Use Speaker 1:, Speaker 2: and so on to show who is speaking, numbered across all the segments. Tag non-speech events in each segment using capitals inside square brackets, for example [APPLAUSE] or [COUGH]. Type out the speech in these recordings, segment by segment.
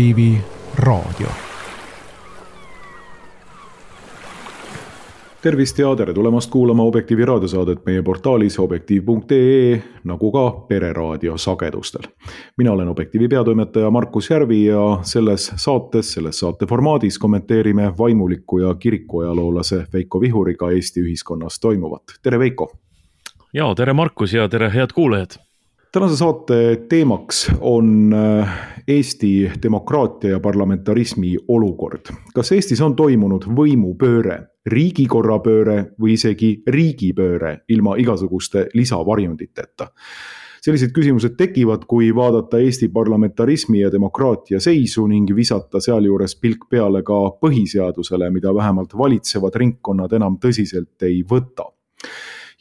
Speaker 1: Objektiivi raadio. tervist ja tere tulemast kuulama Objektiivi raadiosaadet meie portaalis objektiiv.ee nagu ka Pereraadio sagedustel. mina olen Objektiivi peatoimetaja Markus Järvi ja selles saates, selles saate formaadis kommenteerime vaimuliku ja kirikuajaloolase Veiko Vihuriga Eesti ühiskonnas toimuvat. tere, Veiko.
Speaker 2: ja tere, Markus ja tere, head kuulajad
Speaker 1: tänase saate teemaks on äh, Eesti demokraatia ja parlamentarismi olukord. kas Eestis on toimunud võimupööre, riigikorrapööre või isegi riigipööre ilma igasuguste lisavarjunditeta? sellised küsimused tekivad, kui vaadata Eesti parlamentarismi ja demokraatia seisu ning visata sealjuures pilk peale ka põhiseadusele, mida vähemalt valitsevad ringkonnad enam tõsiselt ei võta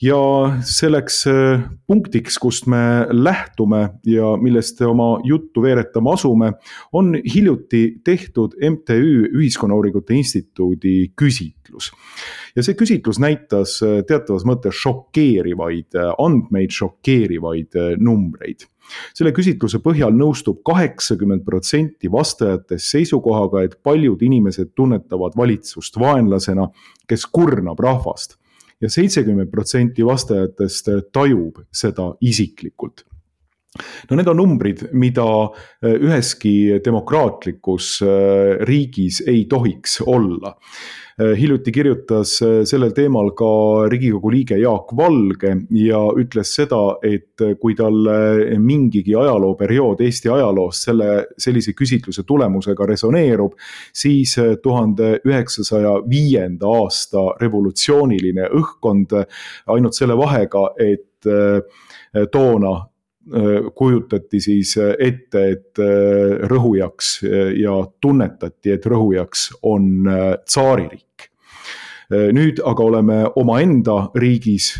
Speaker 1: ja selleks äh, punktiks, kust me lähtume ja millest oma juttu veeretama asume, on hiljuti tehtud MTÜ Ühiskonnauuringute Instituudi küsitlus. ja see küsitlus näitas äh, teatavas mõttes šokeerivaid äh, andmeid, šokeerivaid numbreid selle küsitluse põhjal nõustub kaheksakümmend protsenti vastajatest seisukohaga, et paljud inimesed tunnetavad valitsust vaenlasena, kes kurnab rahvast ja seitsekümmend protsenti vastajatest tajub seda isiklikult no need on numbrid, mida äh, üheski demokraatlikus äh, riigis ei tohiks olla. Äh, hiljuti kirjutas sellel teemal ka riigikogu liige Jaak Valge ja ütles seda, et kui talle mingigi ajalooperiood Eesti ajaloos selle, sellise küsitluse tulemusega resoneerub, siis tuhande üheksasaja viienda aasta revolutsiooniline õhkkond ainult selle vahega, et toona kujutati siis äh, ette, et äh, rõhujaks ja tunnetati, et rõhujaks on tsaaririik. nüüd aga oleme omaenda riigis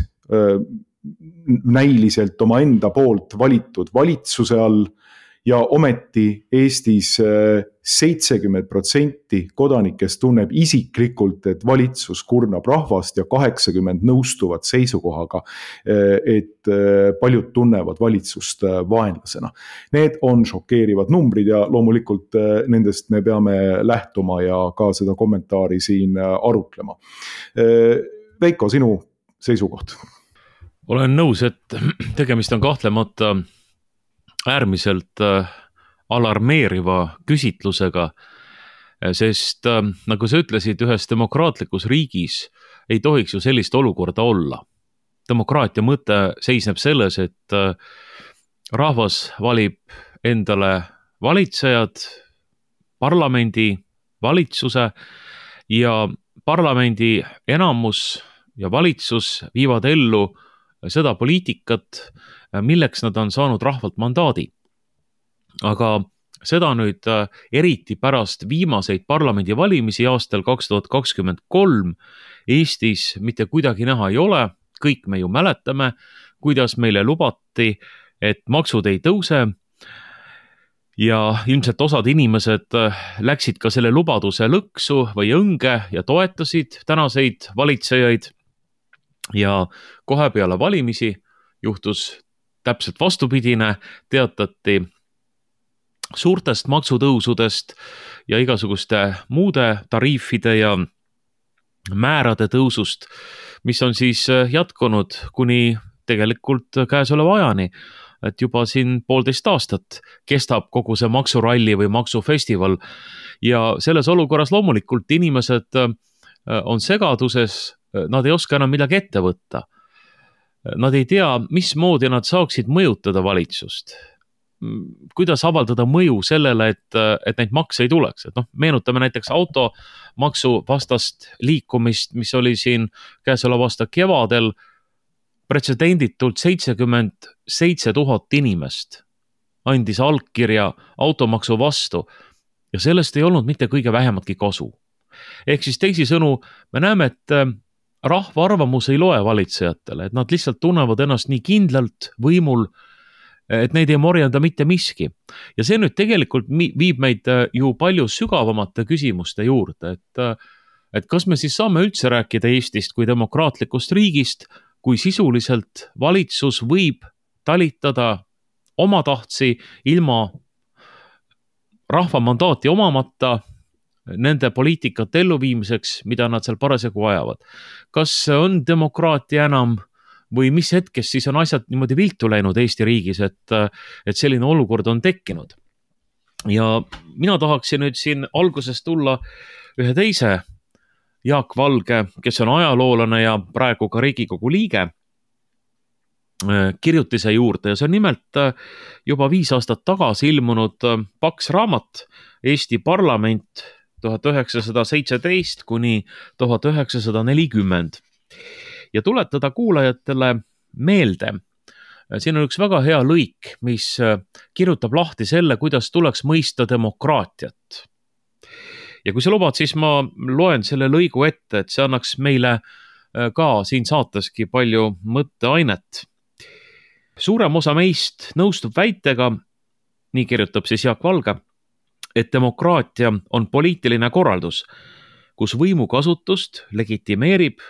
Speaker 1: näiliselt omaenda poolt valitud valitsuse all ja ometi Eestis äh, seitsekümmend protsenti kodanikest tunneb isiklikult, et valitsus kurnab rahvast ja kaheksakümmend nõustuvad seisukohaga, äh, et äh, paljud tunnevad valitsust vaenlasena. Need on šokeerivad numbrid ja loomulikult nendest me peame lähtuma ja ka seda kommentaari siin arutlema. Veiko, sinu seisukoht?
Speaker 2: olen nõus, et tegemist on kahtlemata äärmiselt äh, alarmeeriva küsitlusega, äh, sest äh, nagu sa ütlesid, ühes demokraatlikus riigis ei tohiks ju sellist olukorda olla. demokraatia mõte seisneb selles, et rahvas valib endale valitsejad, parlamendi, valitsuse ja parlamendi enamus ja valitsus viivad ellu seda poliitikat, milleks nad on saanud rahvalt mandaadi. aga seda nüüd äh, eriti pärast viimaseid parlamendivalimisi aastal kaks tuhat kakskümmend kolm Eestis mitte kuidagi näha ei ole, kõik me ju mäletame, kuidas meile lubati, et maksud ei tõuse ja ilmselt osad inimesed äh, läksid ka selle lubaduse lõksu või õnge ja toetasid tänaseid valitsejaid. Ja kohe peale valimisi juhtus täpselt vastupidine, teatati suurtest maksutõusudest ja igasuguste muude tariifide ja määrade tõusust, mis on siis jätkunud kuni tegelikult käesoleva ajani. et juba siin poolteist aastat kestab kogu see maksuralli või maksufestival ja selles olukorras loomulikult inimesed on segaduses, nad ei oska enam midagi ette võtta Nad ei tea, mismoodi nad saaksid mõjutada valitsust. kuidas avaldada mõju sellele, et, et neid makse ei tuleks, et noh, meenutame näiteks automaksu vastast liikumist, mis oli siin käesoleva aasta kevadel. pretsedenditult seitsekümmend seitse tuhat inimest andis allkirja automaksu vastu ja sellest ei olnud mitte kõige vähematki kasu. ehk siis teisisõnu, me näeme, et rahva arvamus ei loe valitsejatele, et nad lihtsalt tunnevad ennast nii kindlalt võimul, et neid ei morjenda mitte miski. ja see nüüd tegelikult viib meid äh, ju palju sügavamate küsimuste juurde, et, äh, et kas me siis saame üldse rääkida Eestist kui demokraatlikust riigist, kui sisuliselt valitsus võib talitada omatahtsi ilma rahva mandaati omamata nende poliitikate elluviimiseks, mida nad seal parasjagu ajavad. kas on demokraatia enam või mis hetkest siis on asjad niimoodi viltu läinud Eesti riigis, et, et selline olukord on tekkinud? ja mina tahaksin nüüd siin alguses tulla ühe teise Jaak Valge, kes on ajaloolane ja praegu ka Riigikogu liige, kirjutise juurde ja see on nimelt juba viis aastat tagasi ilmunud paks raamat Eesti parlament tuhat üheksasada seitseteist kuni tuhat üheksasada nelikümmend. ja tuletada kuulajatele meelde, siin on üks väga hea lõik, mis kirjutab lahti selle, kuidas tuleks mõista demokraatiat. ja kui sa lubad, siis ma loen selle lõigu ette, et see annaks meile äh, ka siin saateski palju mõtteainet. suurem osa meist nõustub väitega, nii kirjutab siis Jaak Valge et demokraatia on poliitiline korraldus, kus võimukasutust legitimeerib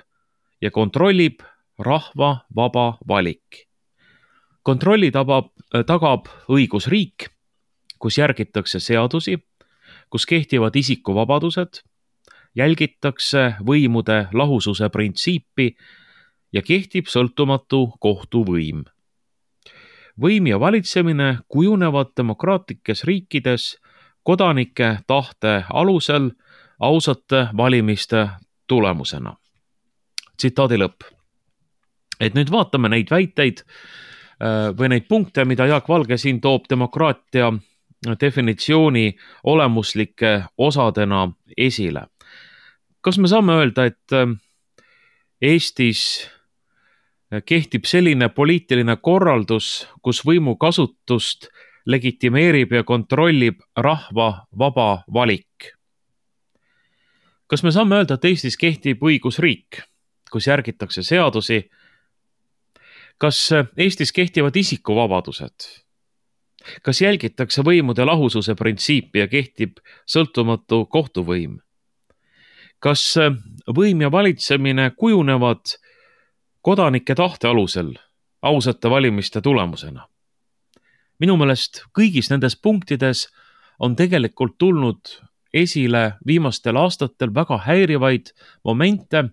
Speaker 2: ja kontrollib rahva vaba valik. kontrolli tabab, tagab õigusriik, kus järgitakse seadusi, kus kehtivad isikuvabadused, jälgitakse võimude lahususe printsiipi ja kehtib sõltumatu kohtuvõim. võim ja valitsemine kujunevad demokraatlikes riikides kodanike tahte alusel ausate valimiste tulemusena. tsitaadi lõpp. et nüüd vaatame neid väiteid äh, või neid punkte, mida Jaak Valge siin toob demokraatia definitsiooni olemuslike osadena esile. kas me saame öelda, et äh, Eestis kehtib selline poliitiline korraldus, kus võimukasutust legitimeerib ja kontrollib rahva vaba valik. kas me saame öelda, et Eestis kehtib õigusriik, kus järgitakse seadusi? kas Eestis kehtivad isikuvabadused? kas jälgitakse võimude lahususe printsiipi ja kehtib sõltumatu kohtuvõim? kas võim ja valitsemine kujunevad kodanike tahte alusel ausate valimiste tulemusena? Minu meelest kõigis nendes punktides on tegelikult tulnud esile viimastel aastatel väga häirivaid momente,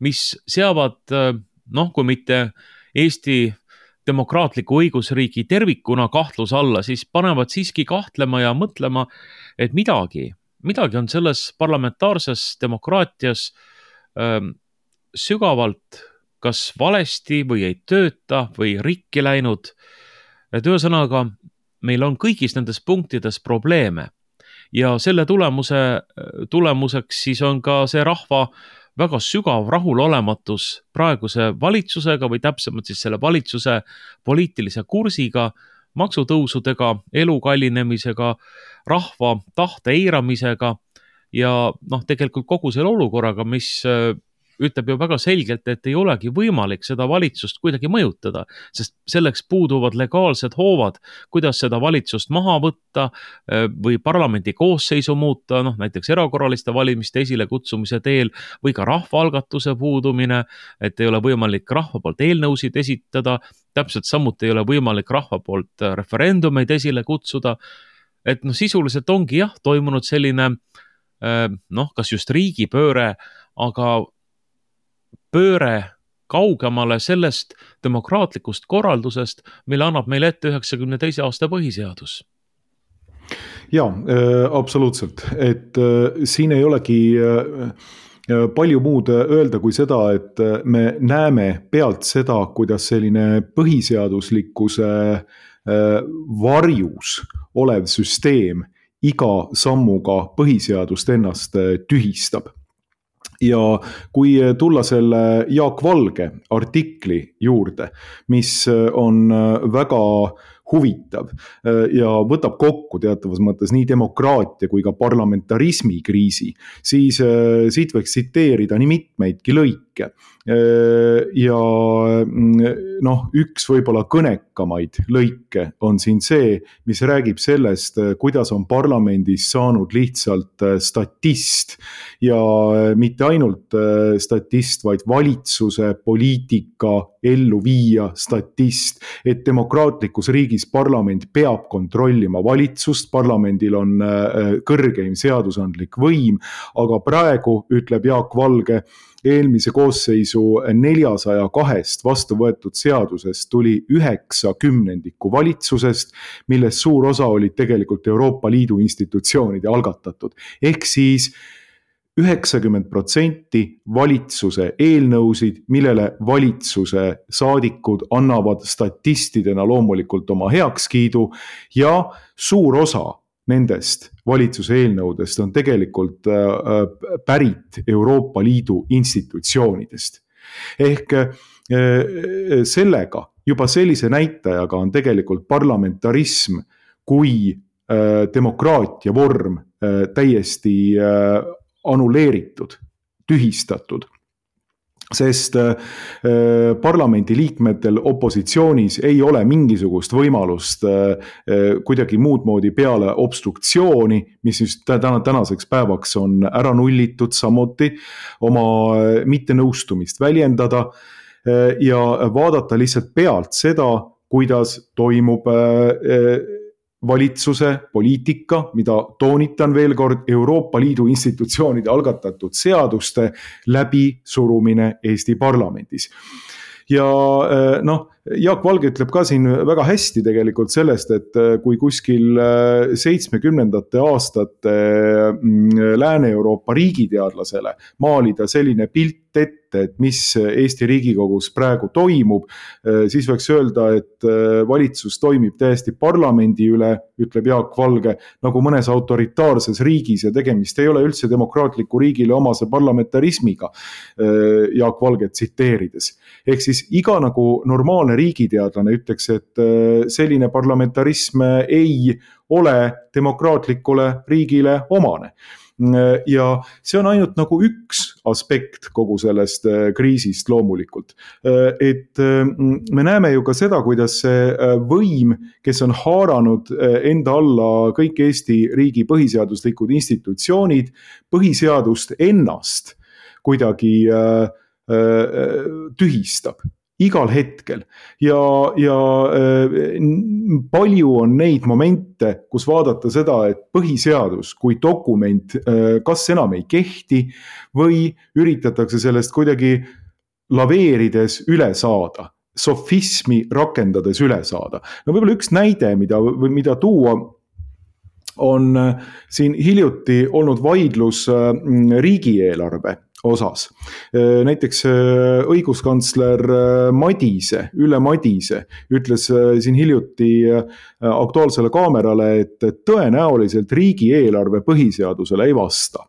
Speaker 2: mis seavad noh, kui mitte Eesti demokraatliku õigusriigi tervikuna kahtluse alla, siis panevad siiski kahtlema ja mõtlema, et midagi, midagi on selles parlamentaarses demokraatias äh, sügavalt kas valesti või ei tööta või rikki läinud et ühesõnaga, meil on kõigis nendes punktides probleeme. Ja selle tulemuse, tulemuseks siis on ka see rahva väga sügav rahulolematus praeguse valitsusega või täpsemalt siis selle valitsuse poliitilise kursiga, maksutõusudega, elu kallinemisega, rahva tahte eiramisega ja noh, tegelikult kogu selle olukorraga, mis ütleb ju väga selgelt, et ei olegi võimalik seda valitsust kuidagi mõjutada, sest selleks puuduvad legaalsed hoovad, kuidas seda valitsust maha võtta äh, või parlamendi koosseisu muuta, noh näiteks erakorraliste valimiste esilekutsumise teel või ka rahvaalgatuse puudumine, et ei ole võimalik rahva poolt eelnõusid esitada, täpselt samuti ei ole võimalik rahva poolt äh, referendumeid esile kutsuda. et noh, sisuliselt ongi jah, toimunud selline äh, noh, kas just riigipööre, aga pööre kaugemale sellest demokraatlikust korraldusest, mille annab meile ette üheksakümne teise aasta põhiseadus.
Speaker 1: Ja äh, absoluutselt, et äh, siin ei olegi äh, palju muud öelda kui seda, et me näeme pealt seda, kuidas selline põhiseaduslikkuse varjus olev süsteem iga sammuga põhiseadust ennast tühistab ja kui tulla selle Jaak Valge artikli juurde, mis on väga huvitav ja võtab kokku teatavas mõttes nii demokraatia kui ka parlamentarismi kriisi, siis siit võiks tsiteerida nii mitmeidki lõike lõike. ja mm, noh, üks võib-olla kõnekamaid lõike on siin see, mis räägib sellest, kuidas on parlamendis saanud lihtsalt statist ja mitte ainult statist, vaid valitsuse poliitika elluviija statist. et demokraatlikus riigis parlament peab kontrollima valitsust, parlamendil on kõrgeim seadusandlik võim, aga praegu ütleb Jaak Valge, eelmise koosseisu neljasaja kahest vastu võetud seadusest tuli üheksa kümnendikku valitsusest, millest suur osa olid tegelikult Euroopa Liidu institutsioonide algatatud. ehk siis üheksakümmend protsenti valitsuse eelnõusid, millele valitsuse saadikud annavad statistidena loomulikult oma heakskiidu ja suur osa nendest valitsuse eelnõudest on tegelikult äh, äh, pärit Euroopa Liidu institutsioonidest. ehk äh, sellega, juba sellise näitajaga on tegelikult parlamentarism kui demokraatia vorm täiesti annuleeritud, tühistatud sest äh, äh, parlamendiliikmetel opositsioonis ei ole mingisugust võimalust äh, kuidagi muud moodi peale obstruktsiooni, mis just täna, tänaseks päevaks on ära nullitud, samuti oma mittenõustumist väljendada ja vaadata lihtsalt pealt seda, kuidas toimub valitsuse poliitika, mida toonitan veel kord, Euroopa Liidu institutsioonide algatatud seaduste läbisurumine Eesti parlamendis. ja eh, noh, Jaak Valge ütleb ka siin väga hästi tegelikult sellest, et eh, kui kuskil eh, seitsmekümnendate aastate mm, Lääne-Euroopa riigiteadlasele maalida selline pilt ette, et mis Eesti Riigikogus praegu toimub, siis võiks öelda, et valitsus toimib täiesti parlamendi üle, ütleb Jaak Valge, nagu mõnes autoritaarses riigis ja tegemist ei ole üldse demokraatliku riigile omase parlamentarismiga. Jaak Valget tsiteerides. ehk siis iga nagu normaalne riigiteadlane ütleks, et selline parlamentarism ei ole demokraatlikule riigile omane ja see on ainult nagu üks aspekt kogu sellest äh, kriisist loomulikult. Äh, et äh, me näeme ju ka seda, kuidas see võim, kes on haaranud enda alla kõik Eesti riigi põhiseaduslikud institutsioonid, põhiseadust ennast kuidagi tühistab igal hetkel ja, ja äh, palju on neid momente, kus vaadata seda, et põhiseadus kui dokument äh, kas enam ei kehti või üritatakse sellest kuidagi laveerides üle saada sofismi rakendades üle saada. no võib-olla üks näide, mida, mida tuua on äh, siin hiljuti olnud vaidlus riigieelarve osas. Äh, näiteks äh, õiguskantsler äh, Madise, Ülle Madise ütles siin hiljuti Aktuaalsele Kaamerale, et tõenäoliselt riigieelarve põhiseadusele ei vasta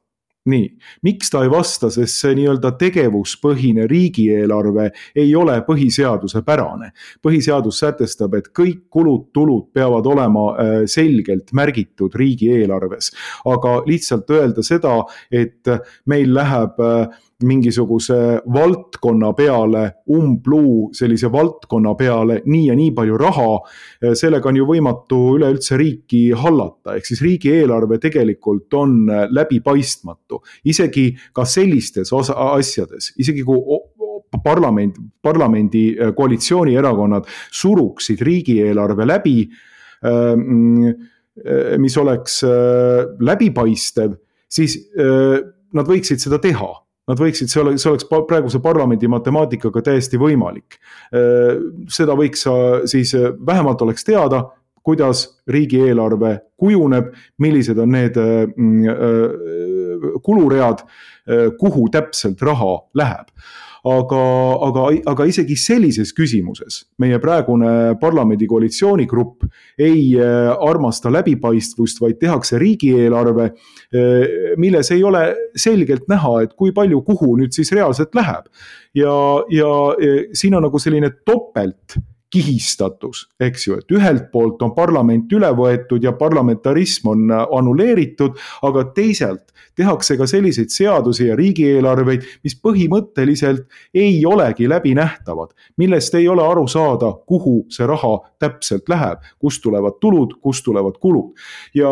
Speaker 1: nii, miks ta ei vasta, sest see nii-öelda tegevuspõhine riigieelarve ei ole põhiseadusepärane. põhiseadus sätestab, et kõik kulud-tulud peavad olema äh, selgelt märgitud riigieelarves, aga lihtsalt öelda seda, et meil läheb äh, mingisuguse valdkonna peale, umbluu sellise valdkonna peale nii ja nii palju raha. sellega on ju võimatu üleüldse riiki hallata, ehk siis riigieelarve tegelikult on läbipaistmatu. isegi ka sellistes osa, asjades, isegi kui parlament, parlamendi koalitsioonierakonnad suruksid riigieelarve läbi, mis oleks läbipaistev, siis nad võiksid seda teha Nad võiksid, see oleks, see oleks praeguse parlamendi matemaatikaga täiesti võimalik. Äh, seda võiks siis, äh, vähemalt oleks teada, kuidas riigieelarve kujuneb, millised on need äh, kuluread, kuhu täpselt raha läheb aga, aga, aga isegi sellises küsimuses meie praegune parlamendi koalitsioonigrupp ei äh, armasta läbipaistvust, vaid tehakse riigieelarve, äh, milles ei ole selgelt näha, et kui palju, kuhu nüüd siis reaalselt läheb. ja, ja äh, siin on nagu selline topelt kihistatus, eks ju, et ühelt poolt on parlament üle võetud ja parlamentarism on annuleeritud, aga teisalt tehakse ka selliseid seadusi ja riigieelarveid, mis põhimõtteliselt ei olegi läbinähtavad, millest ei ole aru saada, kuhu see raha täpselt läheb, kust tulevad tulud, kust tulevad kulud. ja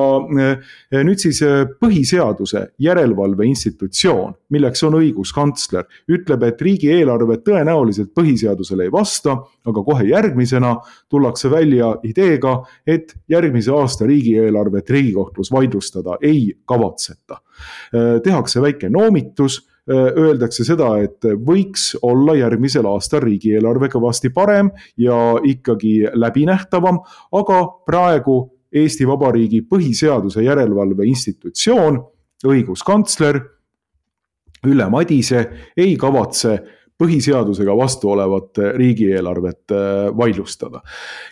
Speaker 1: nüüd siis põhiseaduse järelevalve institutsioon, milleks on õiguskantsler, ütleb, et riigieelarve tõenäoliselt põhiseadusele ei vasta, aga kohe järgmisena tullakse välja ideega, et järgmise aasta riigieelarvet Riigikohtus vaidlustada ei kavatseta. tehakse väike noomitus öeldakse seda, et võiks olla järgmisel aastal riigieelarve kõvasti parem ja ikkagi läbinähtavam, aga praegu Eesti Vabariigi põhiseaduse järelevalve institutsioon, õiguskantsler Ülle Madise ei kavatse põhiseadusega vastu olevat riigieelarvet äh, vaidlustada.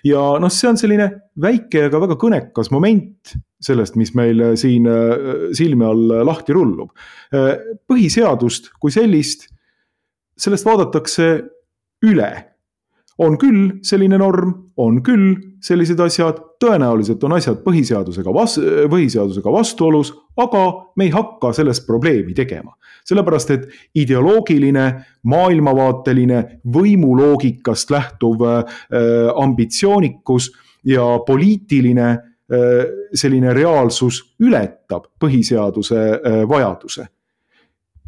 Speaker 1: ja noh, see on selline väike, aga väga kõnekas moment sellest, mis meil siin äh, silme all lahti rullub. Äh, põhiseadust kui sellist, sellest vaadatakse üle on küll selline norm, on küll sellised asjad, tõenäoliselt on asjad põhiseadusega vas-, põhiseadusega vastuolus, aga me ei hakka sellest probleemi tegema. sellepärast, et ideoloogiline, maailmavaateline, võimuloogikast lähtuv äh, ambitsioonikus ja poliitiline äh, selline reaalsus ületab põhiseaduse äh, vajaduse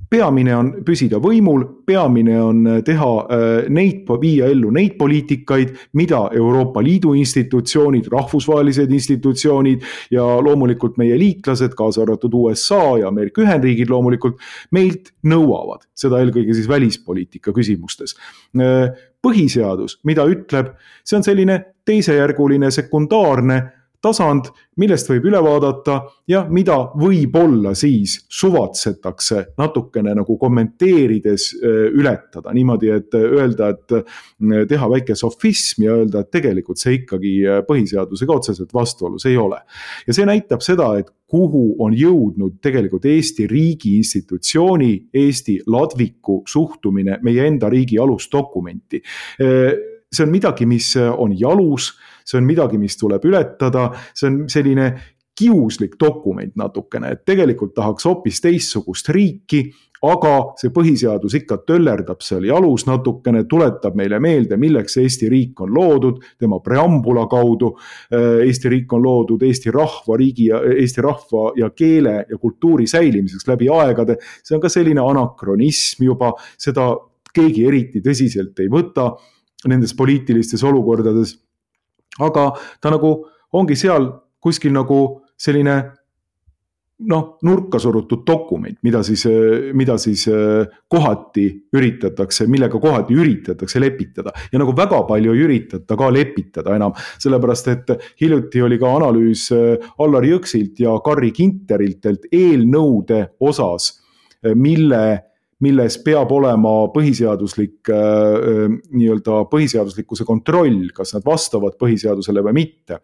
Speaker 1: peamine on püsida võimul, peamine on äh, teha äh, neid, viia ellu neid poliitikaid, mida Euroopa Liidu institutsioonid, rahvusvahelised institutsioonid ja loomulikult meie liitlased, kaasa arvatud USA ja Ameerika Ühendriigid loomulikult, meilt nõuavad, seda eelkõige siis välispoliitika küsimustes. Äh, põhiseadus, mida ütleb, see on selline teisejärguline, sekundaarne tasand, millest võib üle vaadata ja mida võib-olla siis suvatsetakse natukene nagu kommenteerides äh, ületada niimoodi, et öelda, et äh, teha väike sofism ja öelda, et tegelikult see ikkagi äh, põhiseadusega otseselt vastuolus ei ole. ja see näitab seda, et kuhu on jõudnud tegelikult Eesti riigi institutsiooni, Eesti ladviku suhtumine meie enda riigi alusdokumenti. see on midagi, mis on jalus see on midagi, mis tuleb ületada, see on selline kiuslik dokument natukene, et tegelikult tahaks hoopis teistsugust riiki, aga see põhiseadus ikka töllerdab seal jalus natukene, tuletab meile meelde, milleks Eesti riik on loodud, tema preambula kaudu. Eesti riik on loodud Eesti rahva, riigi ja Eesti rahva ja keele ja kultuuri säilimiseks läbi aegade. see on ka selline anakronism juba, seda keegi eriti tõsiselt ei võta nendes poliitilistes olukordades aga ta nagu ongi seal kuskil nagu selline noh, nurka surutud dokument, mida siis, mida siis kohati üritatakse, millega kohati üritatakse lepitada. ja nagu väga palju ei üritata ka lepitada enam, sellepärast et hiljuti oli ka analüüs eh, Allar Jõksilt ja Carri Kinterilt, et eelnõude osas, eh, mille milles peab olema põhiseaduslik äh, nii-öelda põhiseaduslikkuse kontroll, kas nad vastavad põhiseadusele või mitte.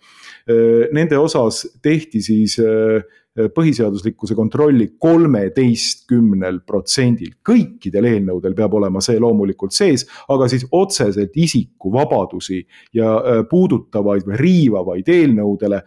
Speaker 1: Äh, nende osas tehti siis äh, põhiseaduslikkuse kontrolli kolmeteistkümnel protsendil. kõikidel eelnõudel peab olema see loomulikult sees, aga siis otseselt isikuvabadusi ja puudutavaid või riivavaid eelnõudele,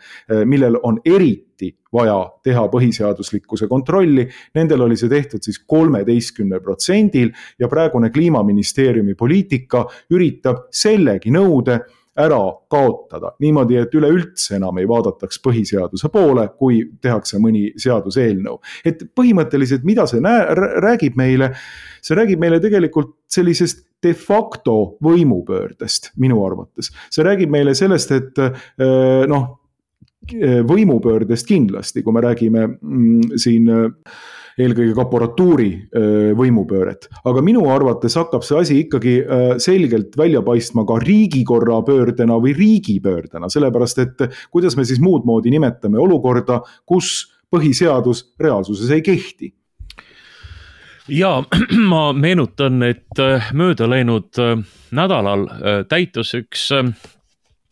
Speaker 1: millel on eriti vaja teha põhiseaduslikkuse kontrolli. Nendel oli see tehtud siis kolmeteistkümnel protsendil ja praegune kliimaministeeriumi poliitika üritab sellegi nõude ära kaotada niimoodi, et üleüldse enam ei vaadataks põhiseaduse poole, kui tehakse mõni seaduseelnõu. et põhimõtteliselt, mida see näe, räägib meile, see räägib meile tegelikult sellisest de facto võimupöördest minu arvates. see räägib meile sellest, et noh Eh, võimupöördest kindlasti, kui me räägime mm, siin eh, eelkõige kaporatuuri võimupööret. aga minu arvates hakkab see asi ikkagi selgelt välja paistma ka riigikorra pöördena või riigipöördena, sellepärast et kuidas me siis muud moodi nimetame olukorda, kus põhiseadus reaalsuses ei kehti
Speaker 2: ja [CLEARS THROAT] ma meenutan, et mööda läinud nädalal täitus üks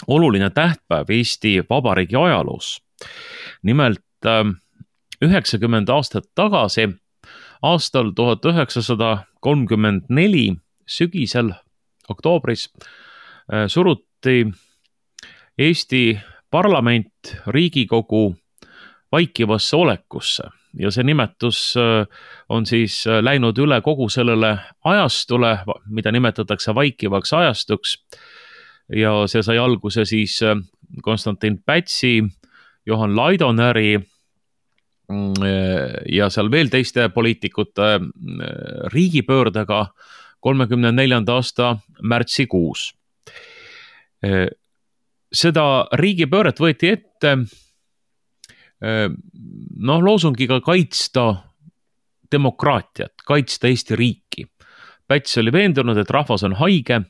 Speaker 2: oluline tähtpäev Eesti Vabariigi ajaloos. nimelt üheksakümmend aastat tagasi, aastal tuhat üheksasada kolmkümmend neli sügisel, oktoobris, äh, suruti Eesti parlament Riigikogu vaikivasse olekusse ja see nimetus äh, on siis äh, läinud üle kogu sellele ajastule, mida nimetatakse vaikivaks ajastuks. ja see sai alguse siis Konstantin Pätsi, Johan Laidonäri ja seal veel teiste poliitikute riigipöördega kolmekümne neljanda aasta märtsikuus. seda riigipööret võeti ette noh, loosungiga kaitsta demokraatiat, kaitsta Eesti riiki. Päts oli veendunud, et rahvas on haige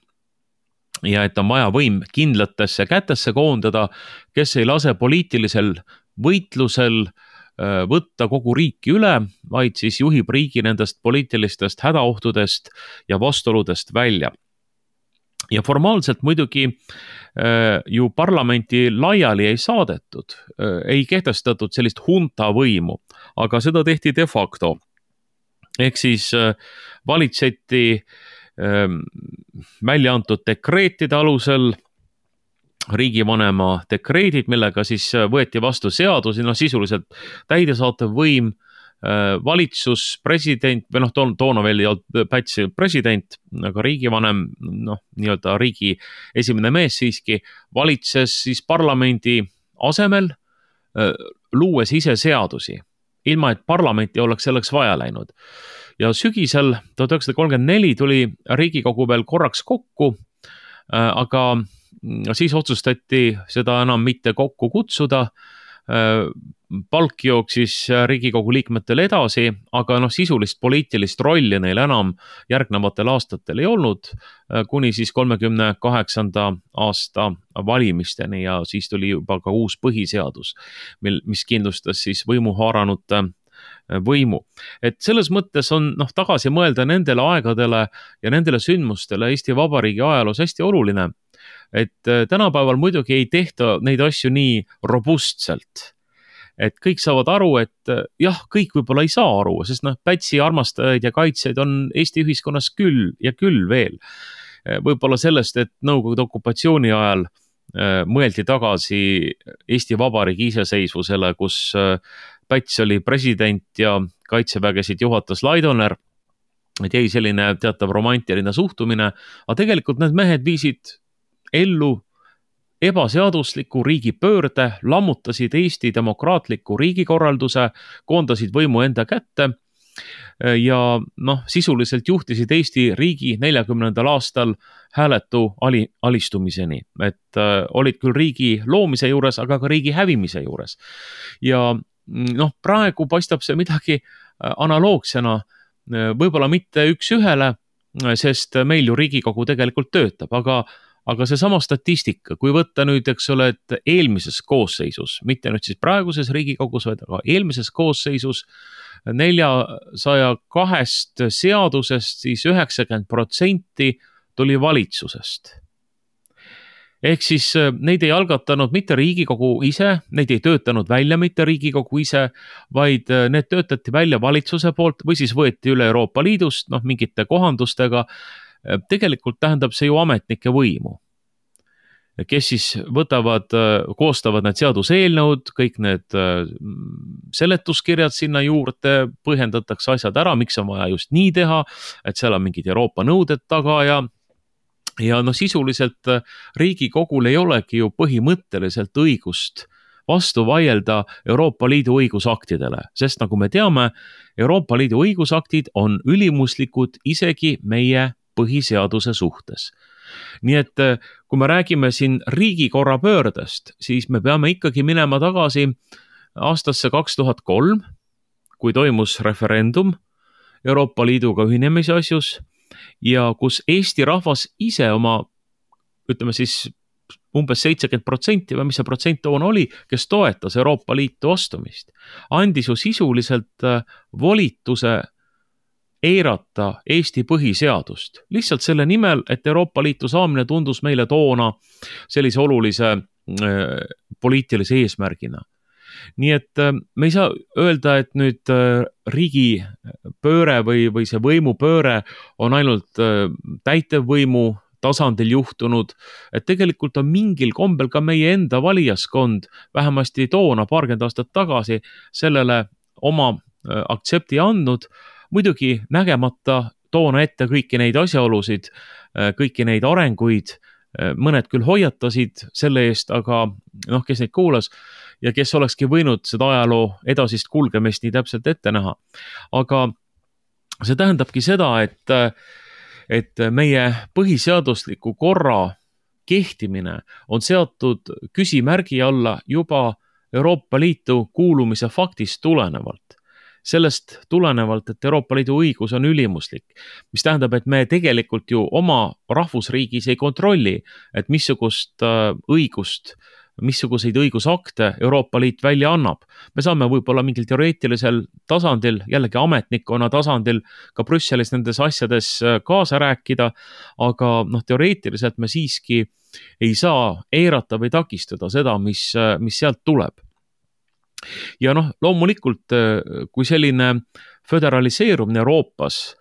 Speaker 2: ja et on vaja võim kindlatesse kätesse koondada, kes ei lase poliitilisel võitlusel võtta kogu riiki üle, vaid siis juhib riigi nendest poliitilistest hädaohtudest ja vastuoludest välja. ja formaalselt muidugi Äh, ju parlamenti laiali ei saadetud, äh, ei kehtestatud sellist hunta võimu, aga seda tehti de facto. ehk siis äh, valitseti ähm, välja antud dekreetide alusel riigivanema dekreedid, millega siis võeti vastu seadusi, noh sisuliselt täidesaatev võim Äh, valitsus, president või noh, toona, veel ei olnud Päts president, aga riigivanem, noh, nii-öelda riigi esimene mees siiski, valitses siis parlamendi asemel, äh, luues ise seadusi, ilma et parlamenti oleks selleks vaja läinud. ja sügisel tuhat üheksasada kolmkümmend neli tuli Riigikogu veel korraks kokku, äh, aga siis otsustati seda enam mitte kokku kutsuda palk jooksis Riigikogu liikmetel edasi, aga noh, sisulist poliitilist rolli neil enam järgnevatel aastatel ei olnud, kuni siis kolmekümne kaheksanda aasta valimisteni ja siis tuli juba ka uus põhiseadus, mil, mis kindlustas siis võimu haaranute võimu. et selles mõttes on noh, tagasi mõelda nendele aegadele ja nendele sündmustele Eesti Vabariigi ajaloos hästi oluline. Et tänapäeval muidugi ei tehta neid asju nii robustselt et kõik saavad aru, et äh, jah, kõik võib-olla ei saa aru, sest noh, Pätsi armastajaid ja kaitsjaid on Eesti ühiskonnas küll ja küll veel. Äh, võib-olla sellest, et Nõukogude okupatsiooni ajal äh, mõeldi tagasi Eesti Vabariigi iseseisvusele, kus Päts oli president ja kaitsevägesid juhatas Laidoner et jäi selline teatav romantiline suhtumine, aga tegelikult need mehed viisid ellu ebaseadusliku riigipöörde, lammutasid Eesti demokraatliku riigikorralduse, koondasid võimu enda kätte ja noh, sisuliselt juhtisid Eesti riigi neljakümnendal aastal hääletu ali, alistumiseni, et äh, olid küll riigi loomise juures, aga ka riigi hävimise juures. ja noh, praegu paistab see midagi äh, analoogsena, võib-olla mitte üks-ühele, sest meil ju Riigikogu tegelikult töötab, aga aga seesama statistika, kui võtta nüüd, eks ole, et eelmises koosseisus, mitte nüüd siis praeguses Riigikogus, vaid aga eelmises koosseisus neljasaja kahest seadusest siis üheksakümmend protsenti tuli valitsusest. Ehk siis äh, neid ei algatanud mitte Riigikogu ise, neid ei töötanud välja mitte Riigikogu ise, vaid äh, need töötati välja valitsuse poolt või siis võeti üle Euroopa Liidust, noh, mingite kohandustega tegelikult tähendab see ju ametnike võimu. kes siis võtavad, äh, koostavad need seaduseelnõud, kõik need äh, seletuskirjad sinna juurde, põhjendatakse asjad ära, miks on vaja just nii teha, et seal on mingid Euroopa nõuded taga ja ja noh, sisuliselt Riigikogul ei olegi ju põhimõtteliselt õigust vastu vaielda Euroopa Liidu õigusaktidele, sest nagu me teame, Euroopa Liidu õigusaktid on ülimuslikud isegi meie põhiseaduse suhtes. nii et äh, kui me räägime siin riigikorra pöördest, siis me peame ikkagi minema tagasi aastasse kaks tuhat kolm, kui toimus referendum Euroopa Liiduga ühinemise asjus ja kus Eesti rahvas ise oma, ütleme siis umbes seitsekümmend protsenti või mis see protsent toona oli, kes toetas Euroopa Liitu astumist, andis ju sisuliselt äh, volituse eirata Eesti põhiseadust. Lihtsalt selle nimel, et Euroopa Liitu saamine tundus meile toona sellise olulise äh, poliitilise eesmärgina. nii et äh, me ei saa öelda, et nüüd äh, riigipööre või, või see võimupööre on ainult täitevvõimu tasandil juhtunud, et tegelikult on mingil kombel ka meie enda valijaskond, vähemasti toona, paarkümmend aastat tagasi, sellele oma aktsepti andnud, muidugi nägemata toona ette kõiki neid asjaolusid, äh, kõiki neid arenguid, äh, mõned küll hoiatasid selle eest, aga noh, kes neid kuulas ja kes olekski võinud seda ajaloo edasist kulgemist nii täpselt ette näha. aga see tähendabki seda, et et meie põhiseadusliku korra kehtimine on seatud küsimärgi alla juba Euroopa Liitu kuulumise faktist tulenevalt. Sellest tulenevalt, et Euroopa Liidu õigus on ülimuslik, mis tähendab, et me tegelikult ju oma rahvusriigis ei kontrolli, et missugust äh, õigust missuguseid õigusakte Euroopa Liit välja annab. me saame võib-olla mingil teoreetilisel tasandil, jällegi ametnikkonna tasandil ka Brüsselis nendes asjades äh, kaasa rääkida, aga noh, teoreetiliselt me siiski ei saa eirata või takistada seda, mis, äh, mis sealt tuleb. Ja noh, loomulikult, äh, kui selline föderaliseerumine Euroopas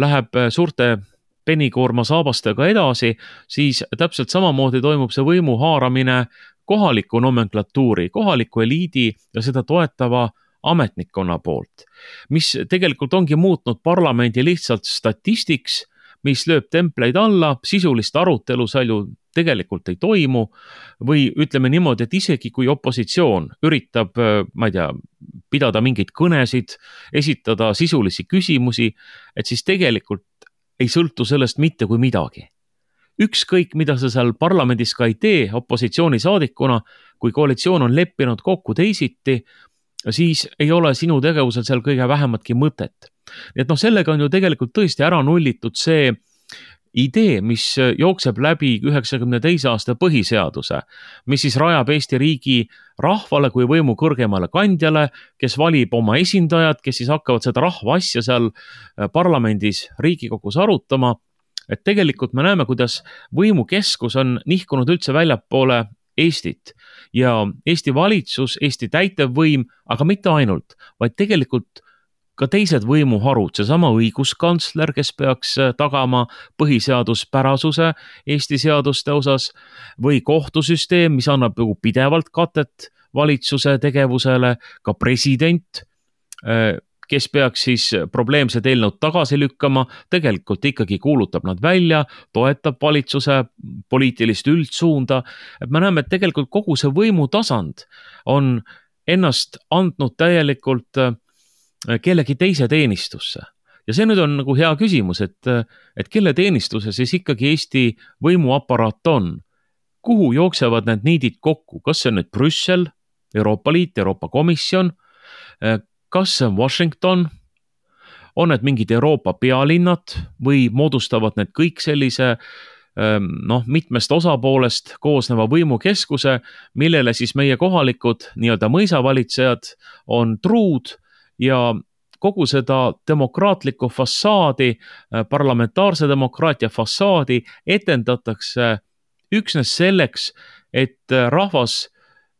Speaker 2: läheb suurte penikoorma saabastega edasi, siis täpselt samamoodi toimub see võimu haaramine kohaliku nomenklatuuri, kohaliku eliidi ja seda toetava ametnikkonna poolt, mis tegelikult ongi muutnud parlamendi lihtsalt statistiks, mis lööb templeid alla, sisulist arutelu seal ju tegelikult ei toimu. või ütleme niimoodi, et isegi kui opositsioon üritab, ma ei tea, pidada mingeid kõnesid, esitada sisulisi küsimusi, et siis tegelikult ei sõltu sellest mitte kui midagi ükskõik, mida sa seal parlamendis ka ei tee opositsioonisaadikuna, kui koalitsioon on leppinud kokku teisiti, siis ei ole sinu tegevusel seal kõige vähematki mõtet. nii et noh, sellega on ju tegelikult tõesti ära nullitud see idee, mis jookseb läbi üheksakümne teise aasta põhiseaduse, mis siis rajab Eesti riigi rahvale kui võimu kõrgemale kandjale, kes valib oma esindajad, kes siis hakkavad seda rahva asja seal parlamendis, Riigikogus arutama. Et tegelikult me näeme, kuidas võimukeskus on nihkunud üldse väljapoole Eestit ja Eesti valitsus, Eesti täitevvõim, aga mitte ainult, vaid tegelikult ka teised võimuharud, seesama õiguskantsler, kes peaks äh, tagama põhiseaduspärasuse Eesti seaduste osas või kohtusüsteem, mis annab ju pidevalt katet valitsuse tegevusele, ka president äh, kes peaks siis probleemsed eelnõud tagasi lükkama, tegelikult ikkagi kuulutab nad välja, toetab valitsuse poliitilist üldsuunda. et me näeme, et tegelikult kogu see võimutasand on ennast andnud täielikult äh, kellegi teise teenistusse. Ja see nüüd on nagu hea küsimus, et, et kelle teenistuses siis ikkagi Eesti võimuaparaat on? kuhu jooksevad need niidid kokku, kas see on nüüd Brüssel, Euroopa Liit, Euroopa Komisjon, äh, kas see on Washington, on need mingid Euroopa pealinnad või moodustavad need kõik sellise ähm, noh, mitmest osapoolest koosneva võimukeskuse, millele siis meie kohalikud nii-öelda mõisavalitsejad on truud ja kogu seda demokraatlikku fassaadi, äh, parlamentaarse demokraatia fassaadi etendatakse üksnes selleks, et äh, rahvas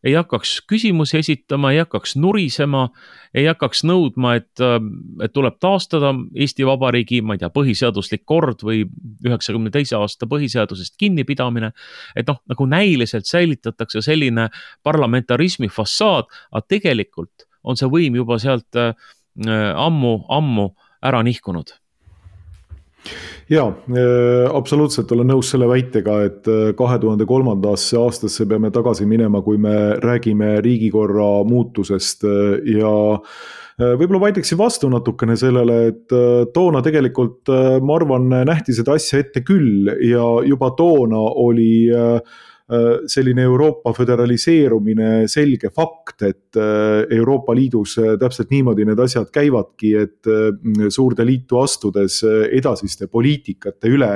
Speaker 2: ei hakkaks küsimusi esitama, ei hakkaks nurisema, ei hakkaks nõudma, et, et tuleb taastada Eesti Vabariigi, ma ei tea, põhiseaduslik kord või üheksakümne teise aasta põhiseadusest kinnipidamine. et noh, nagu näiliselt säilitatakse selline parlamentarismi fassaad, aga tegelikult on see võim juba sealt äh, ammu, ammu ära nihkunud.
Speaker 1: Jaa, äh, absoluutselt olen nõus selle väitega, et äh, kahe tuhande kolmandasse aastasse peame tagasi minema, kui me räägime riigikorra muutusest äh, ja võib-olla vaidleksin vastu natukene sellele, et toona tegelikult ma arvan, nähti seda asja ette küll ja juba toona oli äh, Äh, selline Euroopa föderaliseerumine selge fakt, et äh, Euroopa Liidus äh, täpselt niimoodi need asjad käivadki, et suurde liitu astudes edasiste poliitikate üle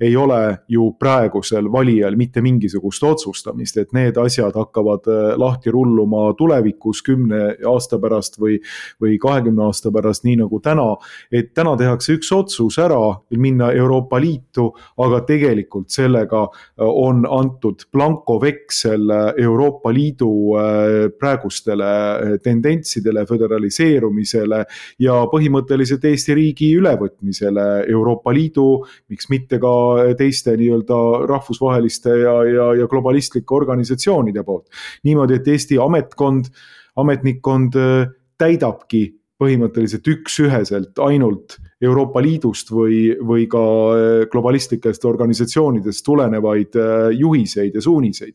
Speaker 1: ei ole ju praegusel valijal mitte mingisugust otsustamist, et need asjad hakkavad lahti rulluma tulevikus kümne aasta pärast või, või kahekümne aasta pärast, nii nagu täna. et täna tehakse üks otsus ära, minna Euroopa Liitu, aga tegelikult sellega on antud blankoveksel Euroopa Liidu äh, praegustele uutele tendentsidele, föderaliseerumisele ja põhimõtteliselt Eesti riigi ülevõtmisele Euroopa Liidu, miks mitte ka teiste nii-öelda rahvusvaheliste ja, ja, ja globalistlike organisatsioonide poolt. niimoodi, et Eesti ametkond, ametnikkond täidabki põhimõtteliselt üks-üheselt ainult Euroopa Liidust või, või ka äh, globalistlikest organisatsioonidest tulenevaid äh, juhiseid ja suuniseid.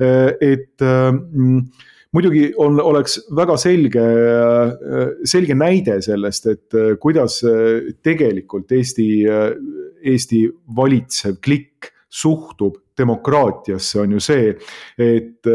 Speaker 1: Äh, et mm, muidugi on, oleks väga selge, selge näide sellest, et kuidas tegelikult Eesti, Eesti valitsev klikk suhtub demokraatiasse, on ju see, et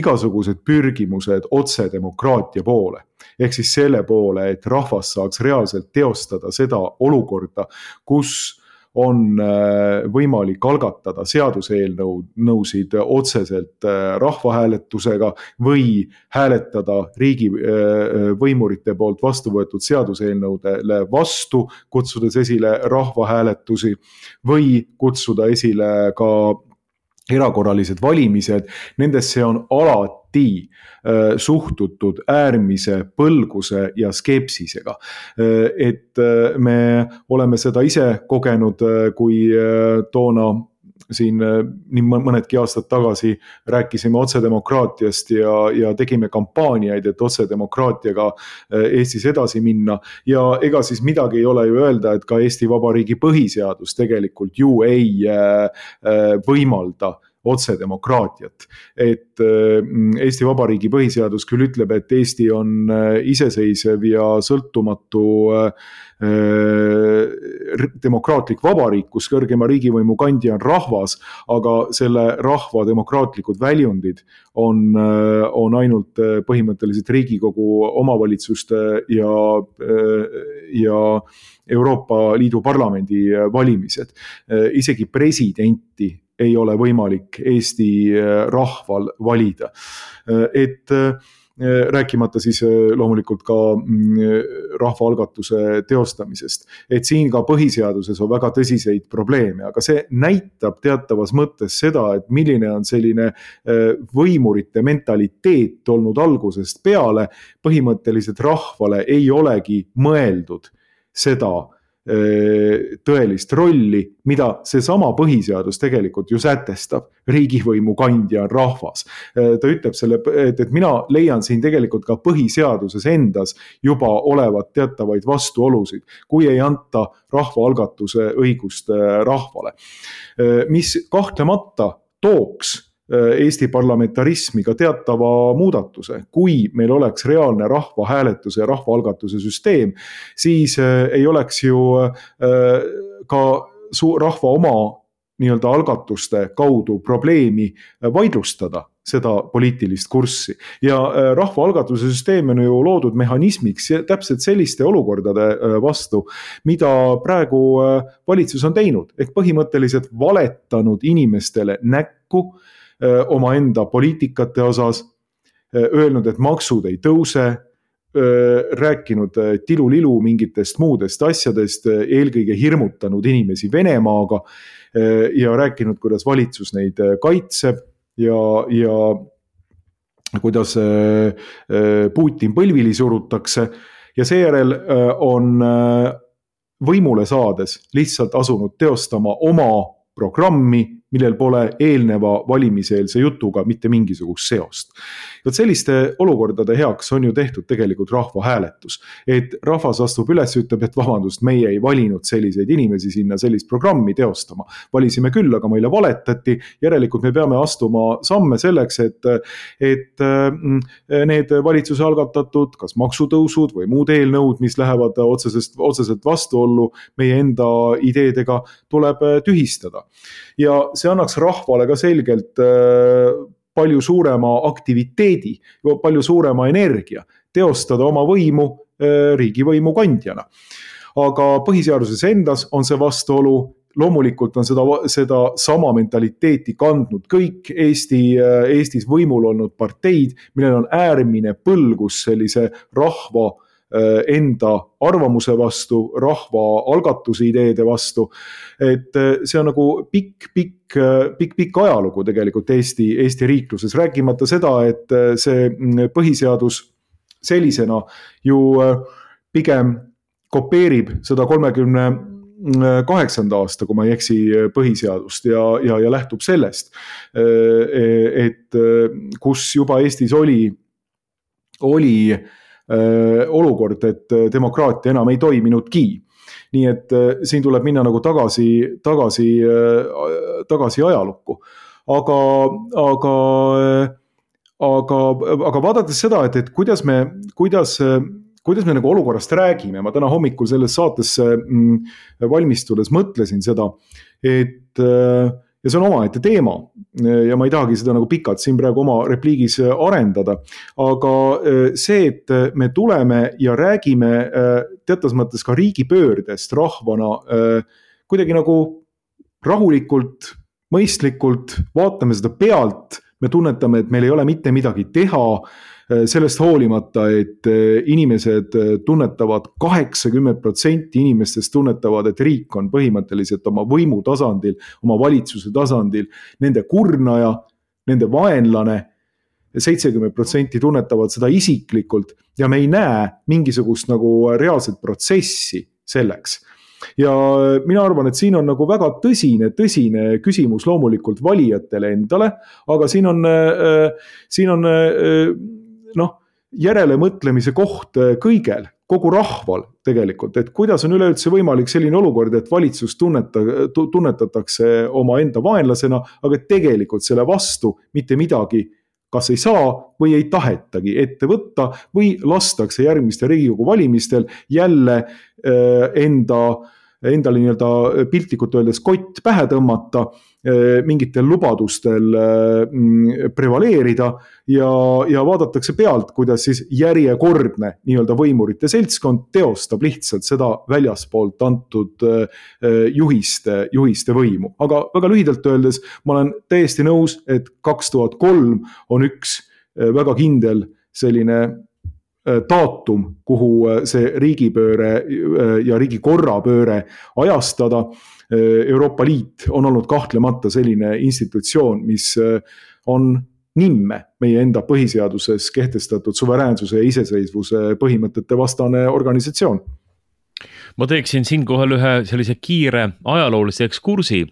Speaker 1: igasugused pürgimused otsedemokraatia poole. Ehk siis selle poole, et rahvas saaks reaalselt teostada seda olukorda, kus on äh, võimalik algatada seaduseelnõu, nõusid otseselt äh, rahvahääletusega või hääletada riigivõimurite äh, poolt vastu võetud seaduseelnõudele vastu, kutsudes esile rahvahääletusi või kutsuda esile ka erakorralised valimised, nendesse on alati äh, suhtutud äärmise põlguse ja skepsisega. Äh, et äh, me oleme seda ise kogenud, kui toona siin nii mõnedki aastad tagasi rääkisime otsedemokraatiast ja, ja tegime kampaaniaid, et otsedemokraatiaga Eestis edasi minna. ja ega siis midagi ei ole ju öelda, et ka Eesti Vabariigi põhiseadus tegelikult ju ei võimalda otsedemokraatiat. et Eesti Vabariigi põhiseadus küll ütleb, et Eesti on iseseisev ja sõltumatu äh, Äh, demokraatlik vabariik, kus kõrgema riigivõimu kandja on rahvas, aga selle rahva demokraatlikud väljundid on, äh, on ainult äh, põhimõtteliselt Riigikogu omavalitsuste ja, ja Euroopa Liidu Parlamendi valimised. isegi presidenti ei ole võimalik Eesti rahval valida, et Äh, rääkimata siis äh, loomulikult ka mm, rahvaalgatuse teostamisest. et siin ka põhiseaduses on väga tõsiseid probleeme, aga see näitab teatavas mõttes seda, et milline on selline äh, võimurite mentaliteet olnud algusest peale. põhimõtteliselt rahvale ei olegi mõeldud seda tõelist rolli, mida seesama põhiseadus tegelikult ju sätestab. riigivõimu kandja on rahvas. ta ütleb selle, et, et mina leian siin tegelikult ka põhiseaduses endas juba olevat teatavaid vastuolusid, kui ei anta rahvaalgatuse õigust rahvale. mis kahtlemata tooks Äh, Eesti parlamentarismi ka teatava muudatuse. kui meil oleks reaalne rahvahääletuse ja rahvaalgatuse süsteem, siis äh, ei oleks ju äh, ka rahva oma nii-öelda algatuste kaudu probleemi vaidlustada seda poliitilist kurssi. ja rahvaalgatuse süsteem on ju loodud mehhanismiks täpselt selliste olukordade vastu, mida praegu valitsus on teinud, ehk põhimõtteliselt valetanud inimestele näkku omaenda poliitikate osas, öelnud, et maksud ei tõuse, rääkinud tilulilu mingitest muudest asjadest, eelkõige hirmutanud inimesi Venemaaga ja rääkinud, kuidas valitsus neid kaitseb ja, ja kuidas Putin põlvili surutakse. Ja seejärel on võimule saades lihtsalt asunud teostama oma programmi, millel pole eelneva valimiseelse jutuga mitte mingisugust seost. vot selliste olukordade heaks on ju tehtud tegelikult rahvahääletus. et rahvas astub üles, ütleb, et vabandust, meie ei valinud selliseid inimesi sinna sellist programmi teostama. valisime küll, aga meile valetati, järelikult me peame astuma samme selleks, et, et mm, need valitsuse algatatud, kas maksutõusud või muud eelnõud, mis lähevad otsesest, otseselt vastuollu meie enda ideedega, tuleb tühistada. ja see annaks rahvale ka selgelt äh, palju suurema aktiviteedi, palju suurema energia teostada oma võimu äh, riigivõimu kandjana. aga põhiseaduses endas on see vastuolu loomulikult on seda, seda sama mentaliteeti kandnud kõik Eesti, äh, Eestis võimul olnud parteid, millel on äärmine põlgus sellise rahva enda arvamuse vastu, rahvaalgatuse ideede vastu. et see on nagu pikk, pikk, pikk, pikk ajalugu tegelikult Eesti, Eesti riikluses, rääkimata seda, et see mm, põhiseadus sellisena ju pigem kopeerib seda kolmekümne kaheksanda aasta, kui ma ei eksi, põhiseadust ja, ja, ja lähtub sellest. et kus juba Eestis oli, oli olukord, et demokraatia enam ei toiminudki nii et siin tuleb minna nagu tagasi, tagasi, tagasi ajalukku. aga, aga, aga, aga vaadates seda, et, et kuidas me, kuidas kuidas me nagu olukorrast räägime, ma täna hommikul selles saatesse mm, valmistudes mõtlesin seda, et äh, ja see on omaette teema. Ja ma ei tahagi seda nagu pikalt siin praegu oma repliigis arendada. aga äh, see, et me tuleme ja räägime äh, teatud mõttes ka riigipöördest rahvana kuidagi nagu rahulikult, mõistlikult, vaatame seda pealt, me tunnetame, et meil ei ole mitte midagi teha. Äh, sellest hoolimata, et äh, inimesed äh, tunnetavad, kaheksakümmend protsenti inimestest tunnetavad, et riik on põhimõtteliselt oma võimu tasandil, oma valitsuse tasandil nende kurnaja, nende vaenlane seitsekümmend protsenti tunnetavad seda isiklikult ja me ei näe mingisugust nagu reaalset protsessi selleks. ja mina arvan, et siin on nagu väga tõsine, tõsine küsimus loomulikult valijatele endale, aga siin on, siin on noh, järelemõtlemise koht äh, kõigel, kogu rahval tegelikult, et kuidas on üleüldse võimalik selline olukord, et valitsus tunneta, tunnetatakse omaenda vaenlasena, aga tegelikult selle vastu mitte midagi kas ei saa või ei tahetagi ette võtta või lastakse järgmistel Riigikogu valimistel jälle äh, enda endale nii-öelda piltlikult öeldes kott pähe tõmmata, eh, mingitel lubadustel eh, prevaleerida ja, ja vaadatakse pealt, kuidas siis järjekordne nii-öelda võimurite seltskond teostab lihtsalt seda väljaspoolt antud eh, juhiste, juhiste võimu. aga väga lühidalt öeldes ma olen täiesti nõus, et kaks tuhat kolm on üks väga kindel selline daatum, kuhu see riigipööre ja riigikorrapööre ajastada. Euroopa Liit on olnud kahtlemata selline institutsioon, mis on nimme meie enda põhiseaduses kehtestatud suveräänsuse ja iseseisvuse põhimõtete vastane organisatsioon.
Speaker 2: ma teeksin siinkohal ühe sellise kiire ajaloolise ekskursi